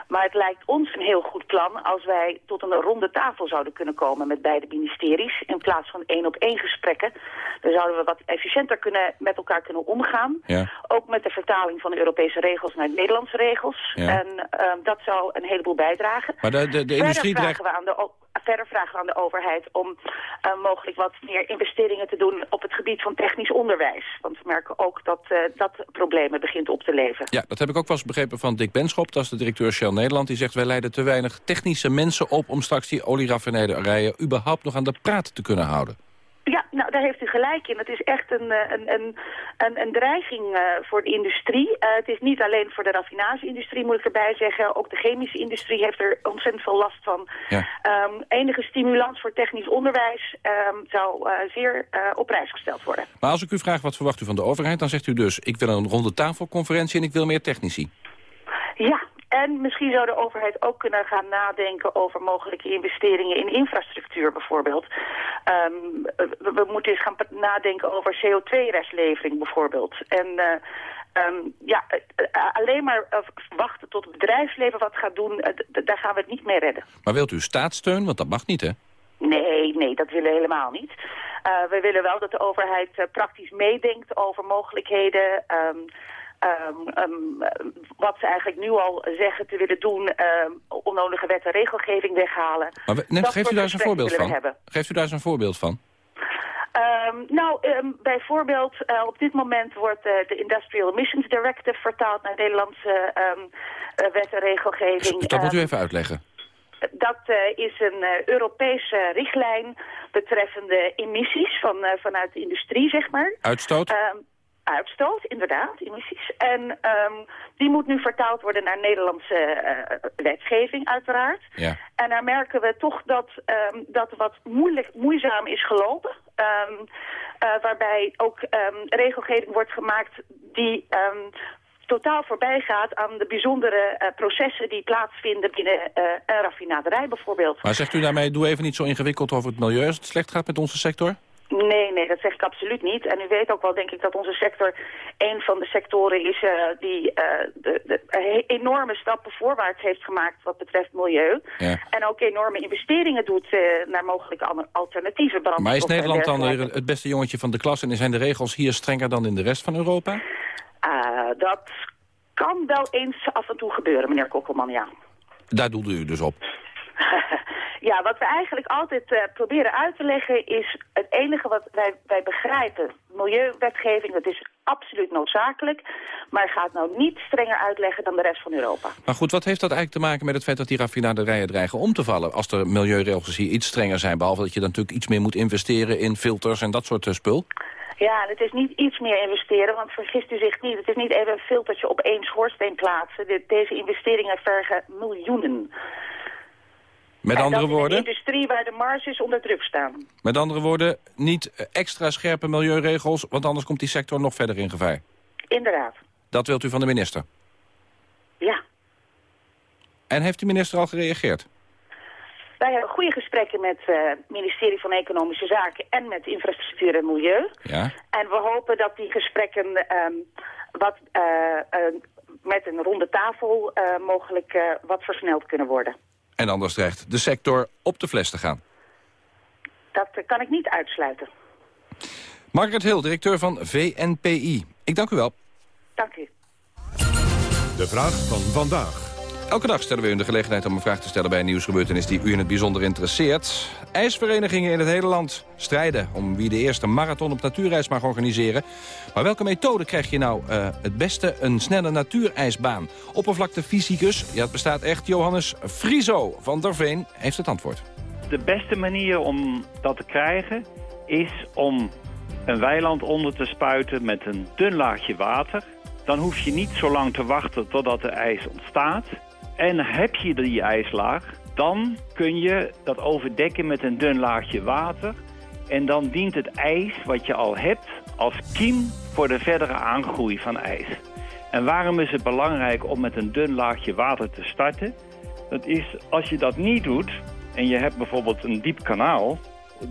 Maar het lijkt ons een heel goed plan als wij tot een ronde tafel zouden kunnen komen met beide ministeries. In plaats van één op één gesprekken. Dan zouden we wat efficiënter kunnen, met elkaar kunnen omgaan. Ja. Ook met de vertaling van de Europese regels naar Nederlandse regels. Ja. En uh, dat zou een heleboel bijdragen. Maar de, de, de industrie vragen we aan de verder vragen aan de overheid om uh, mogelijk wat meer investeringen te doen op het gebied van technisch onderwijs. Want we merken ook dat uh, dat problemen begint op te leven. Ja, dat heb ik ook wel eens begrepen van Dick Benschop, dat is de directeur Shell Nederland. Die zegt wij leiden te weinig technische mensen op om straks die olieraffinaderijen überhaupt nog aan de praat te kunnen houden. Ja, nou daar heeft u gelijk in. Het is echt een, een, een, een, een dreiging uh, voor de industrie. Uh, het is niet alleen voor de raffinage-industrie, moet ik erbij zeggen. Ook de chemische industrie heeft er ontzettend veel last van. Ja. Um, enige stimulans voor technisch onderwijs um, zou uh, zeer op prijs gesteld worden. Maar als ik u vraag wat verwacht u van de overheid, dan zegt u dus... ik wil een ronde tafelconferentie en ik wil meer technici. Ja, en misschien zou de overheid ook kunnen gaan nadenken over mogelijke investeringen in infrastructuur bijvoorbeeld. Um, we, we, moeten eens gaan nadenken over CO2-restlevering bijvoorbeeld. En uh, um, ja, alleen maar wachten tot het bedrijfsleven wat gaat doen, daar gaan we het niet mee redden. Maar wilt u staatssteun? Want dat mag niet, hè? Nee, nee, dat willen we helemaal niet. Uh, we willen wel dat de overheid uh, praktisch meedenkt over mogelijkheden... Um, Um, um, wat ze eigenlijk nu al zeggen te willen doen, um, onnodige wet en regelgeving weghalen. Maar neemt, geeft u daar eens een voorbeeld van? Geeft u daar eens een voorbeeld van? nou, bijvoorbeeld uh, op dit moment wordt uh, de Industrial Emissions Directive vertaald naar Nederlandse uh, wet en regelgeving. Dus dat moet u even uitleggen. Dat is een Europese richtlijn betreffende emissies van, vanuit de industrie, zeg maar. Uitstoot? Uitstoot, inderdaad, emissies. En um, die moet nu vertaald worden naar Nederlandse uh, wetgeving, uiteraard. Ja. En daar merken we toch dat um, dat wat moeilijk, moeizaam is gelopen. Um, uh, waarbij ook regelgeving wordt gemaakt die totaal voorbij gaat aan de bijzondere uh, processen die plaatsvinden binnen uh, een raffinaderij bijvoorbeeld. Maar zegt u daarmee, doe even niet zo ingewikkeld over het milieu als het slecht gaat met onze sector? Nee, nee, dat zeg ik absoluut niet. En u weet ook wel, denk ik, dat onze sector een van de sectoren is uh, die uh, de, de enorme stappen voorwaarts heeft gemaakt wat betreft milieu. Ja. En ook enorme investeringen doet uh, naar mogelijke alternatieve brandstoffen. Maar is Nederland dan het beste jongetje van de klas en zijn de regels hier strenger dan in de rest van Europa? dat kan wel eens af en toe gebeuren, meneer Kokkelman, ja. Daar doelde u dus op? Ja, wat we eigenlijk altijd uh, proberen uit te leggen is het enige wat wij, wij begrijpen. Milieuwetgeving, dat is absoluut noodzakelijk. Maar gaat nou niet strenger uitleggen dan de rest van Europa. Maar goed, wat heeft dat eigenlijk te maken met het feit dat die raffinaderijen dreigen om te vallen? Als de milieuregels hier iets strenger zijn, behalve dat je dan natuurlijk iets meer moet investeren in filters en dat soort uh, spul? Ja, het is niet iets meer investeren, want vergist u zich niet. Het is niet even een filtertje op één schoorsteen plaatsen. De, deze investeringen vergen miljoenen. Met andere woorden? een industrie waar de marges onder druk staan. Met andere woorden, niet extra scherpe milieuregels... want anders komt die sector nog verder in gevaar. Inderdaad. Dat wilt u van de minister? Ja. En heeft de minister al gereageerd? Wij hebben goede gesprekken met het ministerie van Economische Zaken en met Infrastructuur en Milieu. Ja. En we hopen dat die gesprekken um, wat, met een ronde tafel mogelijk wat versneld kunnen worden. En anders dreigt de sector op de fles te gaan. Dat kan ik niet uitsluiten. Margaret Hill, directeur van VNPI. Ik dank u wel. Dank u. De vraag van vandaag. Elke dag stellen we u de gelegenheid om een vraag te stellen bij een nieuwsgebeurtenis die u in het bijzonder interesseert. IJsverenigingen in het hele land strijden om wie de eerste marathon op natuurreis mag organiseren. Maar welke methode krijg je nou uh, het beste? Een snelle natuurijsbaan. Oppervlaktefysicus, ja het bestaat echt, Johannes Friso van Dorveen heeft het antwoord. De beste manier om dat te krijgen is om een weiland onder te spuiten met een dun laagje water. Dan hoef je niet zo lang te wachten totdat de ijs ontstaat. En heb je die ijslaag, dan kun je dat overdekken met een dun laagje water. En dan dient het ijs wat je al hebt als kiem voor de verdere aangroei van ijs. En waarom is het belangrijk om met een dun laagje water te starten? Dat is als je dat niet doet en je hebt bijvoorbeeld een diep kanaal...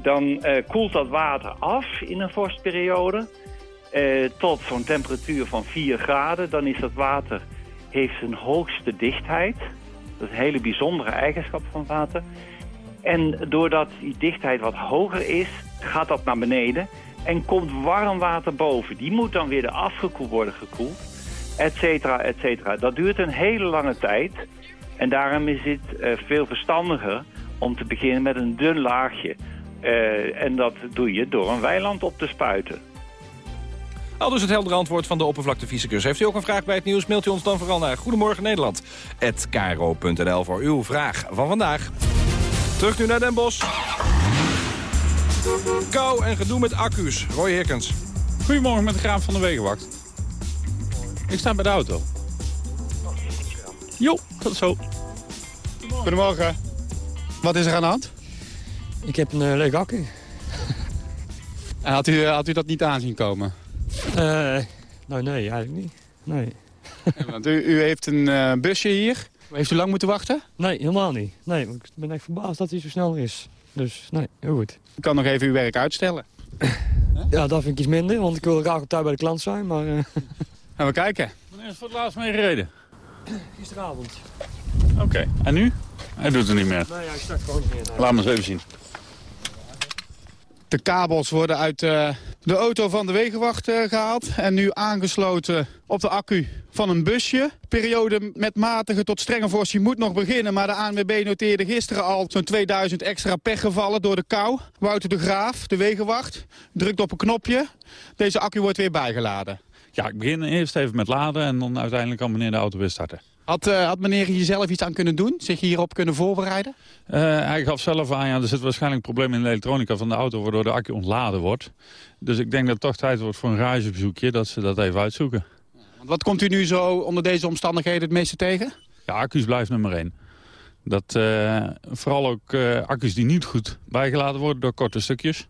dan uh, koelt dat water af in een vorstperiode uh, tot zo'n temperatuur van 4 graden. Dan is dat water heeft zijn hoogste dichtheid. Dat is een hele bijzondere eigenschap van water. En doordat die dichtheid wat hoger is, gaat dat naar beneden en komt warm water boven. Die moet dan weer afgekoeld worden gekoeld, et cetera, et cetera. Dat duurt een hele lange tijd en daarom is het uh, veel verstandiger om te beginnen met een dun laagje. Uh, en dat doe je door een weiland op te spuiten. Al dus het heldere antwoord van de oppervlaktefysicus. Heeft u ook een vraag bij het nieuws, mailt u ons dan vooral naar Goedemorgen Nederland@kro.nl voor uw vraag van vandaag. Terug nu naar Den Bosch. Kou en gedoe met accu's. Roy Hirkens. Goedemorgen met de Graaf van de Wegenwacht. Ik sta bij de auto. Jo, tot zo. Goedemorgen. Wat is er aan de hand? Ik heb een uh, lege accu. En had u, had u dat niet aanzien komen? Uh, nou, nee, eigenlijk niet. Nee. Ja, want u, u, heeft een uh, busje hier. Heeft u lang moeten wachten? Nee, helemaal niet. Nee, ik ben echt verbaasd dat hij zo snel is. Dus, nee, heel goed. U kan nog even uw werk uitstellen. ja, dat vind ik iets minder, want ik wil graag op tijd bij de klant zijn, maar... Uh... Gaan we kijken. Wanneer is voor het laatst mee gereden? Gisteravond. Oké, okay. en nu? Hij doet het niet meer. Nee, hij start gewoon niet meer. Nee. Laat me eens even zien. De kabels worden uit uh, de auto van de wegenwacht uh, gehaald en nu aangesloten op de accu van een busje. Periode met matige tot strenge vorst moet nog beginnen, maar de ANWB noteerde gisteren al zo'n 2000 extra pechgevallen door de kou. Wouter de Graaf, de wegenwacht, drukt op een knopje. Deze accu wordt weer bijgeladen. Ja, ik begin eerst even met laden en dan uiteindelijk kan meneer de auto weer starten. Had, uh, had meneer hier zelf iets aan kunnen doen? Zich hierop kunnen voorbereiden? Uh, hij gaf zelf aan, ja, er zit waarschijnlijk een probleem in de elektronica van de auto... waardoor de accu ontladen wordt. Dus ik denk dat het toch tijd wordt voor een garagebezoekje... dat ze dat even uitzoeken. Wat komt u nu zo onder deze omstandigheden het meeste tegen? Ja, accu's blijft nummer één. Dat, uh, vooral ook accu's die niet goed bijgeladen worden door korte stukjes.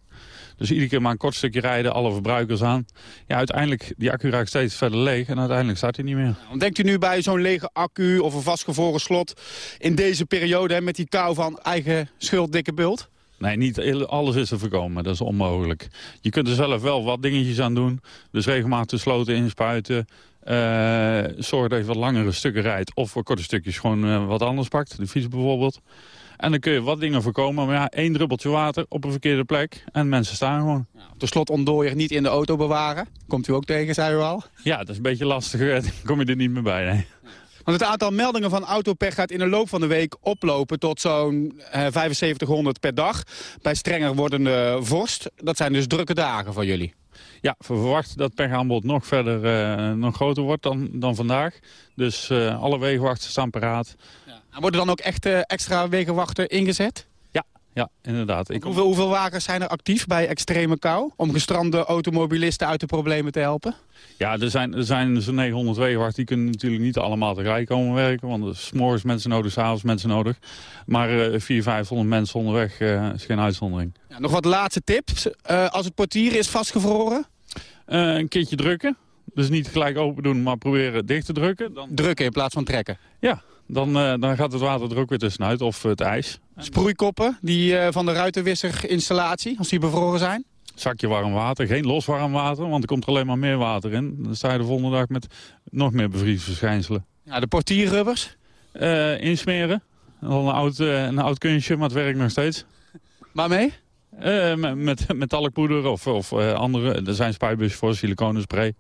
Dus iedere keer maar een kort stukje rijden, alle verbruikers aan. Ja, uiteindelijk, die accu raakt steeds verder leeg en uiteindelijk staat hij niet meer. Denkt u nu bij zo'n lege accu of een vastgevroren slot in deze periode hè, met die kou van eigen schuld, dikke bult? Nee, niet alles is te voorkomen. Dat is onmogelijk. Je kunt er zelf wel wat dingetjes aan doen. Dus regelmatig de sloten inspuiten. Uh, zorg dat je wat langere stukken rijdt. Of voor korte stukjes gewoon uh, wat anders pakt. De fiets bijvoorbeeld. En dan kun je wat dingen voorkomen. Maar ja, één druppeltje water op een verkeerde plek. En mensen staan gewoon. Ja, de slot ontdooier niet in de auto bewaren. Komt u ook tegen, zei u al? Ja, dat is een beetje lastig. Dan kom je er niet meer bij, nee. Want het aantal meldingen van autopech gaat in de loop van de week oplopen tot zo'n eh, 7500 per dag. Bij strenger wordende vorst. Dat zijn dus drukke dagen voor jullie. Ja, we verwachten dat pechaanbod nog verder uh, nog groter wordt dan, dan vandaag. Dus uh, alle wegenwachten staan paraat. En worden dan ook echt uh, extra wegenwachten ingezet? Ja, ja inderdaad. Ik hoeveel, hoeveel wagens zijn er actief bij extreme kou... om gestrande automobilisten uit de problemen te helpen? Ja, er zijn, er zijn zo'n 900 wegenwachten. Die kunnen natuurlijk niet allemaal tegelijk komen werken. Want er is s'morgens mensen nodig, s'avonds mensen nodig. Maar uh, 400, 500 mensen onderweg uh, is geen uitzondering. Ja, nog wat laatste tips. Uh, als het portier is vastgevroren? Een keertje drukken. Dus niet gelijk open doen, maar proberen dicht te drukken. Dan... Drukken in plaats van trekken? Ja, dan, dan gaat het water er ook weer tussenuit of het ijs. Sproeikoppen die, van de ruitenwisserinstallatie, als die bevroren zijn? zakje warm water. Geen los warm water, want er komt er alleen maar meer water in. Dan sta je de volgende dag met nog meer bevriesverschijnselen. Ja, de portierrubbers? Uh, insmeren. Al een oud, een oud kunstje, maar het werkt nog steeds. Waarmee? Uh, met, met, met talkpoeder of, of andere. Er zijn spuitbussen voor, siliconenspray.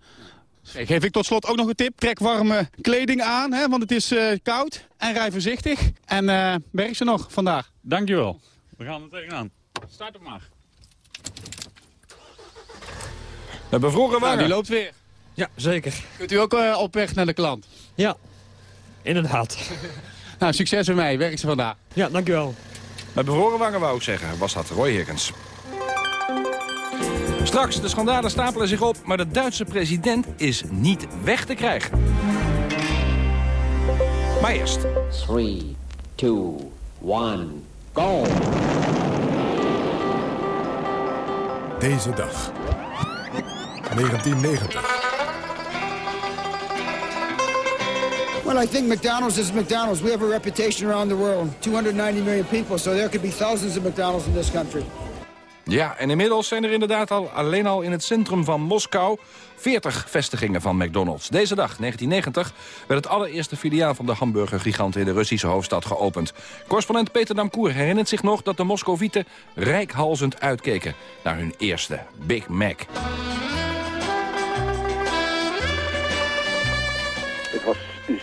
Geef ik tot slot ook nog een tip. Trek warme kleding aan, hè, want het is koud. En rij voorzichtig. En werk ze nog vandaag. Dankjewel. We gaan er tegenaan. Start hem maar. De bevroren wangen. die loopt weer. Ja, zeker. Kunt u ook uh, op weg naar de klant? Ja, inderdaad. nou, succes ermee. Werk ze vandaag. Ja, dankjewel. Met bevroren wangen wou ik zeggen, was dat Roy Higgins. Straks, de schandalen stapelen zich op, maar de Duitse president is niet weg te krijgen. Maar eerst. 3, 2, 1, go! Deze dag. 1990. Well, I think McDonald's is McDonald's. We have a reputation around the world. 290 million people, so there could be thousands of McDonald's in this country. Ja, en inmiddels zijn er inderdaad al alleen al in het centrum van Moskou 40 vestigingen van McDonald's. Deze dag, 1990, werd het allereerste filiaal van de hamburgergigant in de Russische hoofdstad geopend. Correspondent Peter Damkoer herinnert zich nog dat de Moscovieten rijkhalzend uitkeken naar hun eerste Big Mac. Het was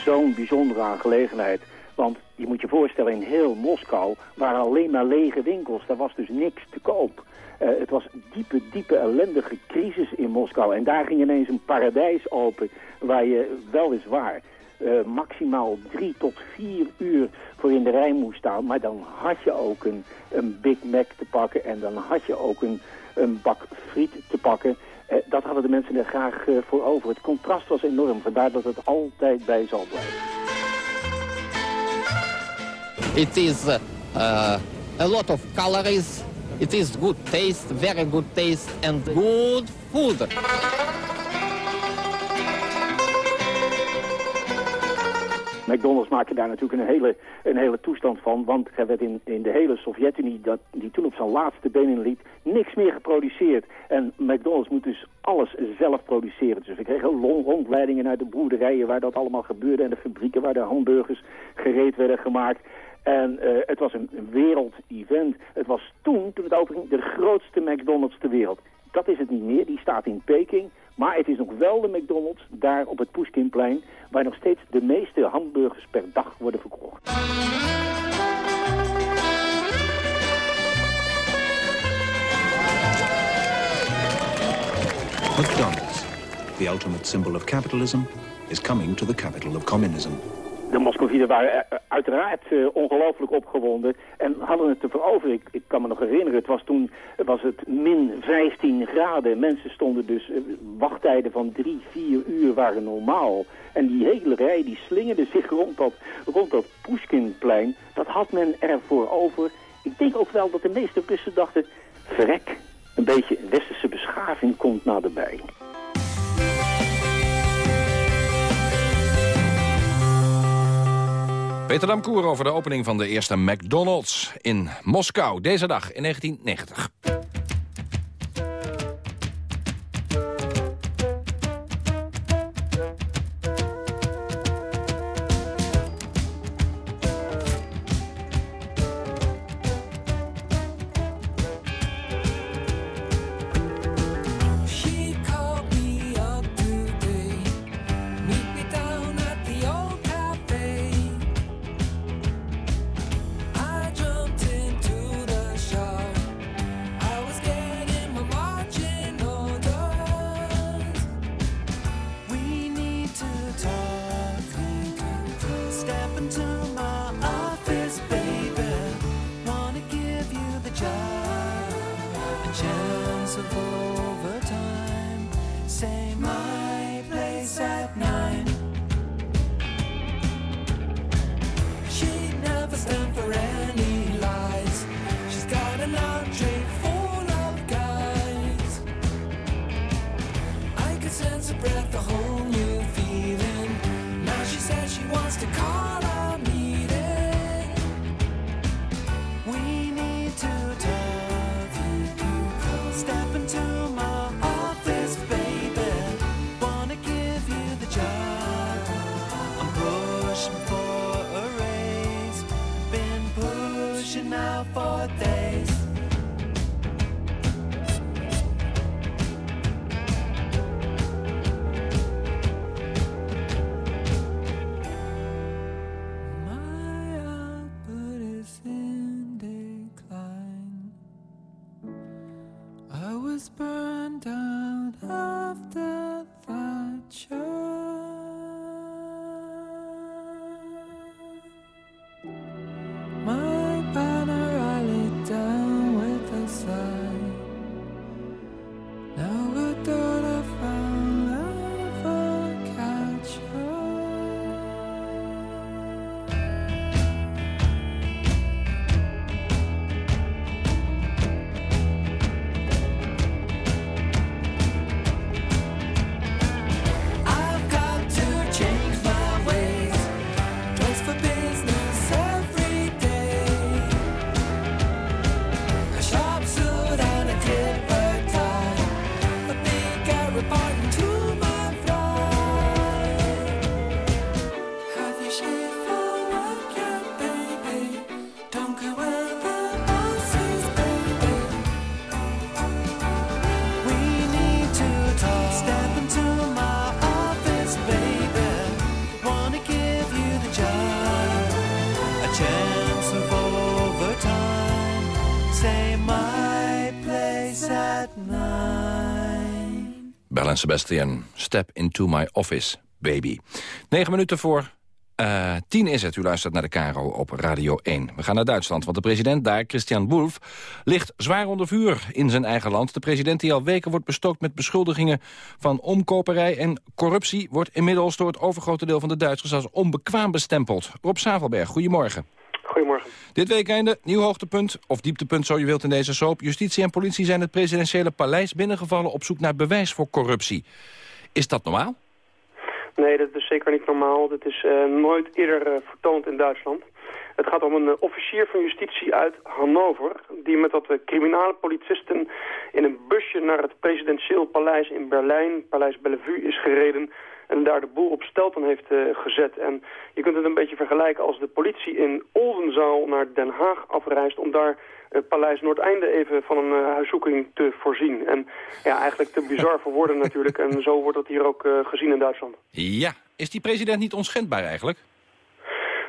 zo'n bijzondere aangelegenheid. Want je moet je voorstellen, in heel Moskou waren alleen maar lege winkels. Daar was dus niks te koop. Uh, het was diepe, diepe, ellendige crisis in Moskou. En daar ging ineens een paradijs open waar je weliswaar uh, maximaal drie tot vier uur voor in de rij moest staan. Maar dan had je ook een, een Big Mac te pakken en dan had je ook een, een bak friet te pakken. Uh, dat hadden de mensen er graag voor over. Het contrast was enorm, vandaar dat het altijd bij zal blijven. It is uh, a lot of calories. It is good taste, very good taste and good food. McDonald's maakte daar natuurlijk een hele, een hele toestand van. Want er werd in, in de hele Sovjet-Unie, die toen op zijn laatste benen liep, niks meer geproduceerd. En McDonald's moet dus alles zelf produceren. Dus we kregen rondleidingen naar de boerderijen waar dat allemaal gebeurde. En de fabrieken waar de hamburgers gereed werden gemaakt. En uh, het was een, een wereld-event. Het was toen, toen het overging, de grootste McDonald's ter wereld. Dat is het niet meer, die staat in Peking. Maar het is nog wel de McDonald's daar op het Pushkinplein... waar nog steeds de meeste hamburgers per dag worden verkocht. McDonald's, the ultimate symbol of capitalism, is coming to the capital of communism. De Moscovieten waren uiteraard uh, ongelooflijk opgewonden en hadden het te veroveren. Ik, ik, kan me nog herinneren, het was toen was het min 15 graden. Mensen stonden dus, uh, wachttijden van drie, vier uur waren normaal. En die hele rij die slingerde zich rond dat, rond dat Pushkinplein. Dat had men ervoor over. Ik denk ook wel dat de meeste Russen dachten, verrek, een beetje westerse beschaving komt naderbij. Peter Damkoer over de opening van de eerste McDonald's in Moskou. Deze dag in 1990. chance of all Sebastian, Step into my office, baby. Negen minuten voor eh, tien is het. U luistert naar de Caro op Radio 1. We gaan naar Duitsland, want de president daar, Christian Wolff... ligt zwaar onder vuur in zijn eigen land. De president die al weken wordt bestookt met beschuldigingen... van omkoperij en corruptie... wordt inmiddels door het overgrote deel van de Duitsers... als onbekwaam bestempeld. Rob Savelberg, goedemorgen. Goedemorgen. Dit weekende, nieuw hoogtepunt, of dieptepunt zo je wilt in deze soap. Justitie en politie zijn het presidentiële paleis binnengevallen... op zoek naar bewijs voor corruptie. Is dat normaal? Nee, dat is zeker niet normaal. Dat is eh, nooit eerder eh, vertoond in Duitsland. Het gaat om een eh, officier van justitie uit Hannover... die met wat criminele policisten in een busje naar het presidentieel paleis in Berlijn... Paleis Bellevue is gereden en daar de boel op stelten heeft gezet. En je kunt het een beetje vergelijken als de politie in Oldenzaal naar Den Haag afreist... om daar Paleis Noordeinde even van een huiszoeking te voorzien. En ja, eigenlijk te bizar voor woorden natuurlijk. En zo wordt dat hier ook gezien in Duitsland. Ja, is die president niet onschendbaar eigenlijk?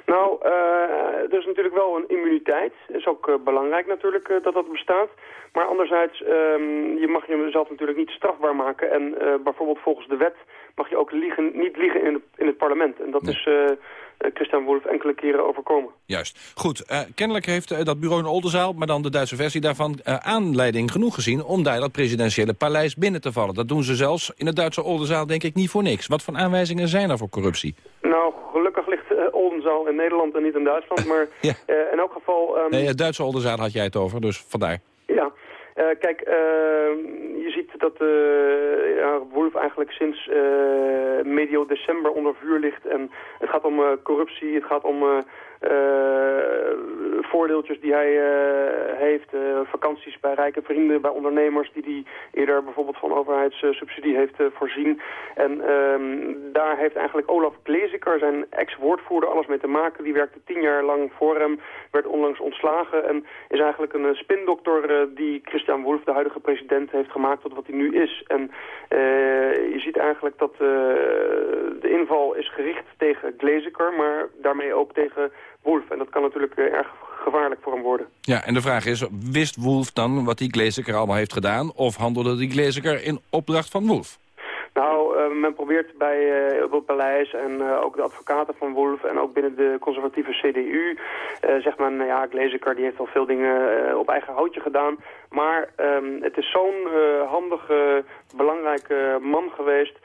Nou, uh, er is natuurlijk wel een immuniteit. Het is ook uh, belangrijk natuurlijk uh, dat dat bestaat. Maar anderzijds, um, je mag jezelf natuurlijk niet strafbaar maken. En bijvoorbeeld volgens de wet mag je ook liegen, niet liegen in het, in het parlement. En dat nee. is Christian Wolff enkele keren overkomen. Juist. Goed, kennelijk heeft dat bureau in Oldenzaal, maar dan de Duitse versie daarvan... aanleiding genoeg gezien om daar dat presidentiële paleis binnen te vallen. Dat doen ze zelfs in het Duitse Oldenzaal denk ik niet voor niks. Wat voor aanwijzingen zijn er voor corruptie? Ligt Oldenzaal in Nederland en niet in Duitsland. Maar ja. uh, in elk geval... Um... Nee, Duitse Oldenzaal had jij het over, dus vandaar. Ja, uh, kijk, uh, je ziet dat ja, Wolf eigenlijk sinds medio december onder vuur ligt. En het gaat om corruptie, het gaat om voordeeltjes die hij heeft. vakanties bij rijke vrienden, bij ondernemers die hij eerder bijvoorbeeld van overheidssubsidie heeft voorzien. En um, daar heeft eigenlijk Olaf Gleziker, zijn ex-woordvoerder, alles mee te maken. Die werkte tien jaar lang voor hem, werd onlangs ontslagen en is eigenlijk een spindokter die Christian Wolff, de huidige president, heeft gemaakt tot wat hij nu is. En je ziet eigenlijk dat de inval is gericht tegen Gleziker, maar daarmee ook tegen Wolff. En dat kan natuurlijk uh, erg gevaarlijk voor hem worden. Ja, en de vraag is, wist Wolff dan wat die Gleziker allemaal heeft gedaan... of handelde die Gleziker in opdracht van Wolff? Nou, uh, men probeert bij uh, het paleis en uh, ook de advocaten van Wolf en ook binnen de conservatieve CDU, zegt men, ja, Glezeker die heeft al veel dingen op eigen houtje gedaan. Maar um, het is zo'n handige, belangrijke man geweest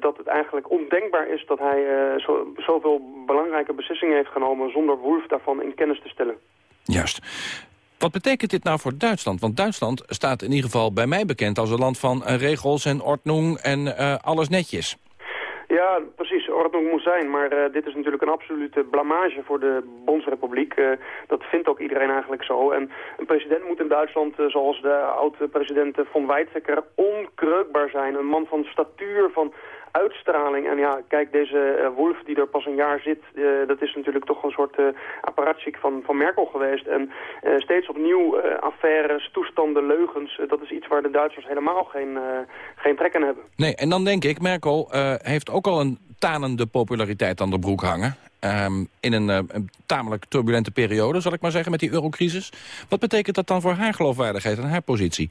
dat het eigenlijk ondenkbaar is dat hij zo, zoveel belangrijke beslissingen heeft genomen zonder Wolf daarvan in kennis te stellen. Juist. Wat betekent dit nou voor Duitsland? Want Duitsland staat in ieder geval bij mij bekend als een land van regels en ordnung en uh, alles netjes. Ja, precies. Ordnung moet zijn. Maar uh, dit is natuurlijk een absolute blamage voor de Bondsrepubliek. Uh, dat vindt ook iedereen eigenlijk zo. En een president moet in Duitsland, uh, zoals de oud-president von Weizsäcker, onkreukbaar zijn. Een man van statuur, van uitstraling. En ja, kijk, deze uh, Wolf die er pas een jaar zit, uh, dat is natuurlijk toch een soort uh, apparatschik van, van Merkel geweest. En steeds opnieuw affaires, toestanden, leugens, dat is iets waar de Duitsers helemaal geen, geen trek in hebben. Nee, en dan denk ik, Merkel heeft ook al een tanende populariteit aan de broek hangen. Um, in een, een tamelijk turbulente periode, zal ik maar zeggen, met die eurocrisis. Wat betekent dat dan voor haar geloofwaardigheid en haar positie?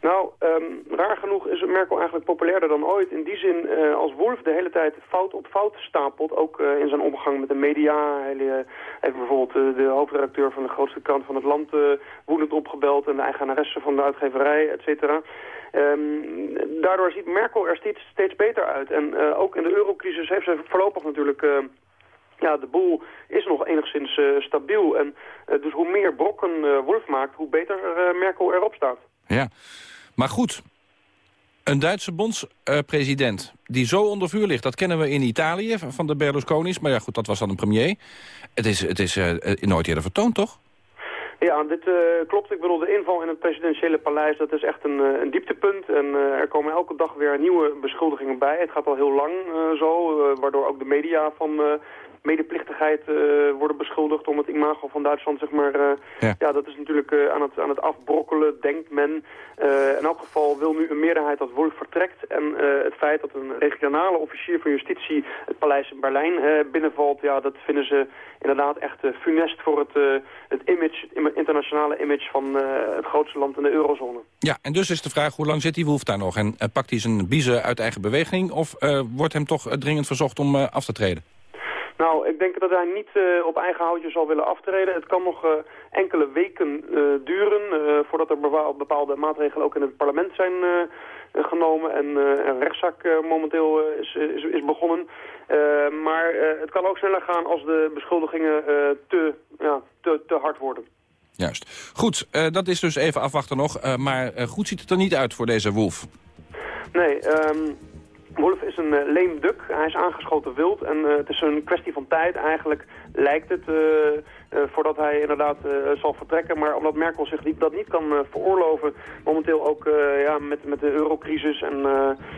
Nou, ehm, raar genoeg is Merkel eigenlijk populairder dan ooit. In die zin, eh, als Wolf de hele tijd fout op fout stapelt, ook eh, in zijn omgang met de media. Hij eh, heeft bijvoorbeeld de hoofdredacteur van de grootste krant van het land woedend opgebeld en de eigenaresse van de uitgeverij, et cetera. Ehm, daardoor ziet Merkel er steeds, beter uit. En ook in de eurocrisis heeft ze voorlopig natuurlijk... ja, de boel is nog enigszins stabiel. En dus hoe meer brokken eh, Wolf maakt, hoe beter Merkel erop staat. Ja, maar goed. Een Duitse bondspresident die zo onder vuur ligt... dat kennen we in Italië van de Berlusconi's. Maar ja, goed, dat was dan een premier. Het is, het is eh, eh, nooit eerder vertoond, toch? Ja, dit eh, klopt. Ik bedoel, de inval in het presidentiële paleis, dat is echt een, een dieptepunt. En er komen elke dag weer nieuwe beschuldigingen bij. Het gaat al heel lang zo, waardoor ook de media van medeplichtigheid eh, worden beschuldigd om het imago van Duitsland, zeg maar. eh, Ja. ja. dat is natuurlijk eh, aan, het, aan het afbrokkelen, denkt men. In elk geval wil nu een meerderheid dat Wolf vertrekt. En het feit dat een regionale officier van justitie het paleis in Berlijn binnenvalt, ja, dat vinden ze inderdaad echt funest voor het, het image, het internationale image van het grootste land in de eurozone. Ja, en dus is de vraag, hoe lang zit die Wolf daar nog? En pakt hij zijn biezen uit eigen beweging... of wordt hem toch dringend verzocht om af te treden? Nou, ik denk dat hij niet eh, op eigen houtje zal willen aftreden. Het kan nog eh, enkele weken eh, duren voordat er bepaalde maatregelen ook in het parlement zijn genomen. En een rechtszaak momenteel is, is, is begonnen. Maar het kan ook sneller gaan als de beschuldigingen te, ja, te, te hard worden. Juist. Goed, dat is dus even afwachten nog. maar goed ziet het er niet uit voor deze Wolf. Nee, ehm Wolf is een uh, leem duk. Hij is aangeschoten wild en uh, het is een kwestie van tijd. Eigenlijk lijkt het uh, voordat hij inderdaad zal vertrekken. Maar omdat Merkel zich niet, dat niet kan veroorloven, momenteel ook ja, met, met de eurocrisis. En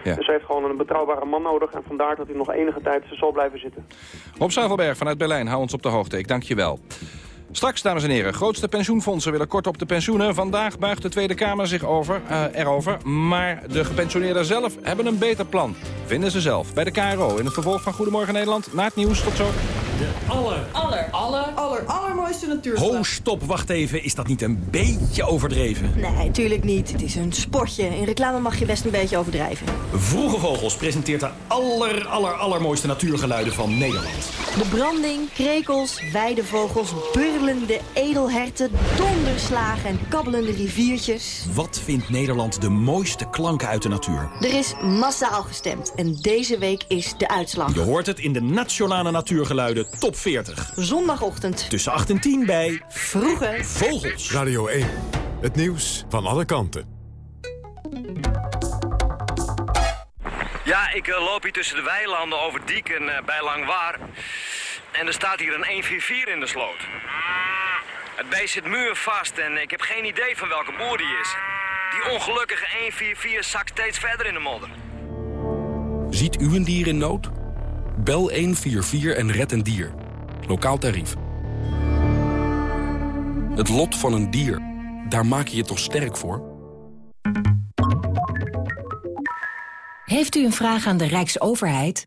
ja. dus hij heeft gewoon een betrouwbare man nodig. En vandaar dat hij nog enige tijd zal blijven zitten. Rob Zuivelberg vanuit Berlijn, hou ons op de hoogte. Ik dank je wel. Straks, dames en heren, grootste pensioenfondsen willen kort op de pensioenen. Vandaag buigt de Tweede Kamer zich over, uh, erover. Maar de gepensioneerden zelf hebben een beter plan. Vinden ze zelf. Bij de KRO in het vervolg van Goedemorgen Nederland. Na het nieuws, tot zo. De aller, aller, aller, aller, allermooiste natuur. Ho, stop, wacht even. Is dat niet een beetje overdreven? Nee, tuurlijk niet. Het is een sportje. In reclame mag je best een beetje overdrijven. Vroege Vogels presenteert de aller, aller, allermooiste natuurgeluiden van Nederland. De branding, krekels, weidevogels, burlende edelherten, donderslagen en kabbelende riviertjes. Wat vindt Nederland de mooiste klanken uit de natuur? Er is massaal gestemd en deze week is de uitslag. Je hoort het in de Nationale Natuurgeluiden Top 40. Zondagochtend. Tussen 8 en 10 bij... Vroege Vogels. Radio 1. Het nieuws van alle kanten. Ja, ik uh, loop hier tussen de weilanden over Dieken uh, bij Langwaar. En er staat hier een 144 in de sloot. Het beest zit muurvast en ik heb geen idee van welke boer die is. Die ongelukkige 144 zakt steeds verder in de modder. Ziet u een dier in nood? Bel 144 en red een dier. Lokaal tarief. Het lot van een dier, daar maak je je toch sterk voor? Heeft u een vraag aan de Rijksoverheid?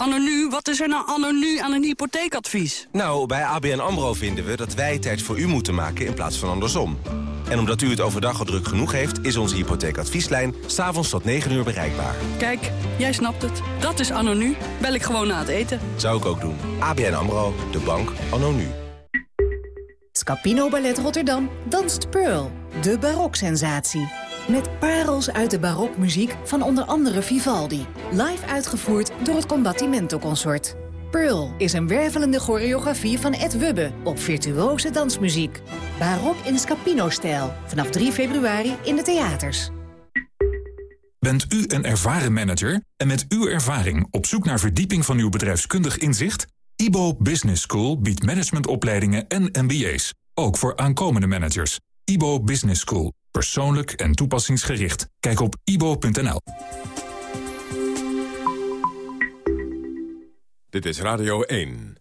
Anno nu? Wat is er nou anno nu aan een hypotheekadvies? Nou, bij ABN AMRO vinden we dat wij tijd voor u moeten maken in plaats van andersom. En omdat u het overdag al druk genoeg heeft... is onze hypotheekadvieslijn s'avonds tot 9 uur bereikbaar. Kijk, jij snapt het. Dat is anno nu. Bel ik gewoon na het eten. Zou ik ook doen. ABN AMRO, de bank anno nu. Scapino Ballet Rotterdam danst Pearl, de baroksensatie. Met parels uit de barokmuziek van onder andere Vivaldi. Live uitgevoerd door het Combattimento Consort. Pearl is een wervelende choreografie van Ed Wubbe op virtuose dansmuziek. Barok in Scapino-stijl. Vanaf 3 februari in de theaters. Bent u een ervaren manager en met uw ervaring op zoek naar verdieping van uw bedrijfskundig inzicht? IBO Business School biedt managementopleidingen en MBA's, ook voor aankomende managers. IBO Business School, Persoonlijk en toepassingsgericht. Kijk op ibo.nl. Dit is Radio 1.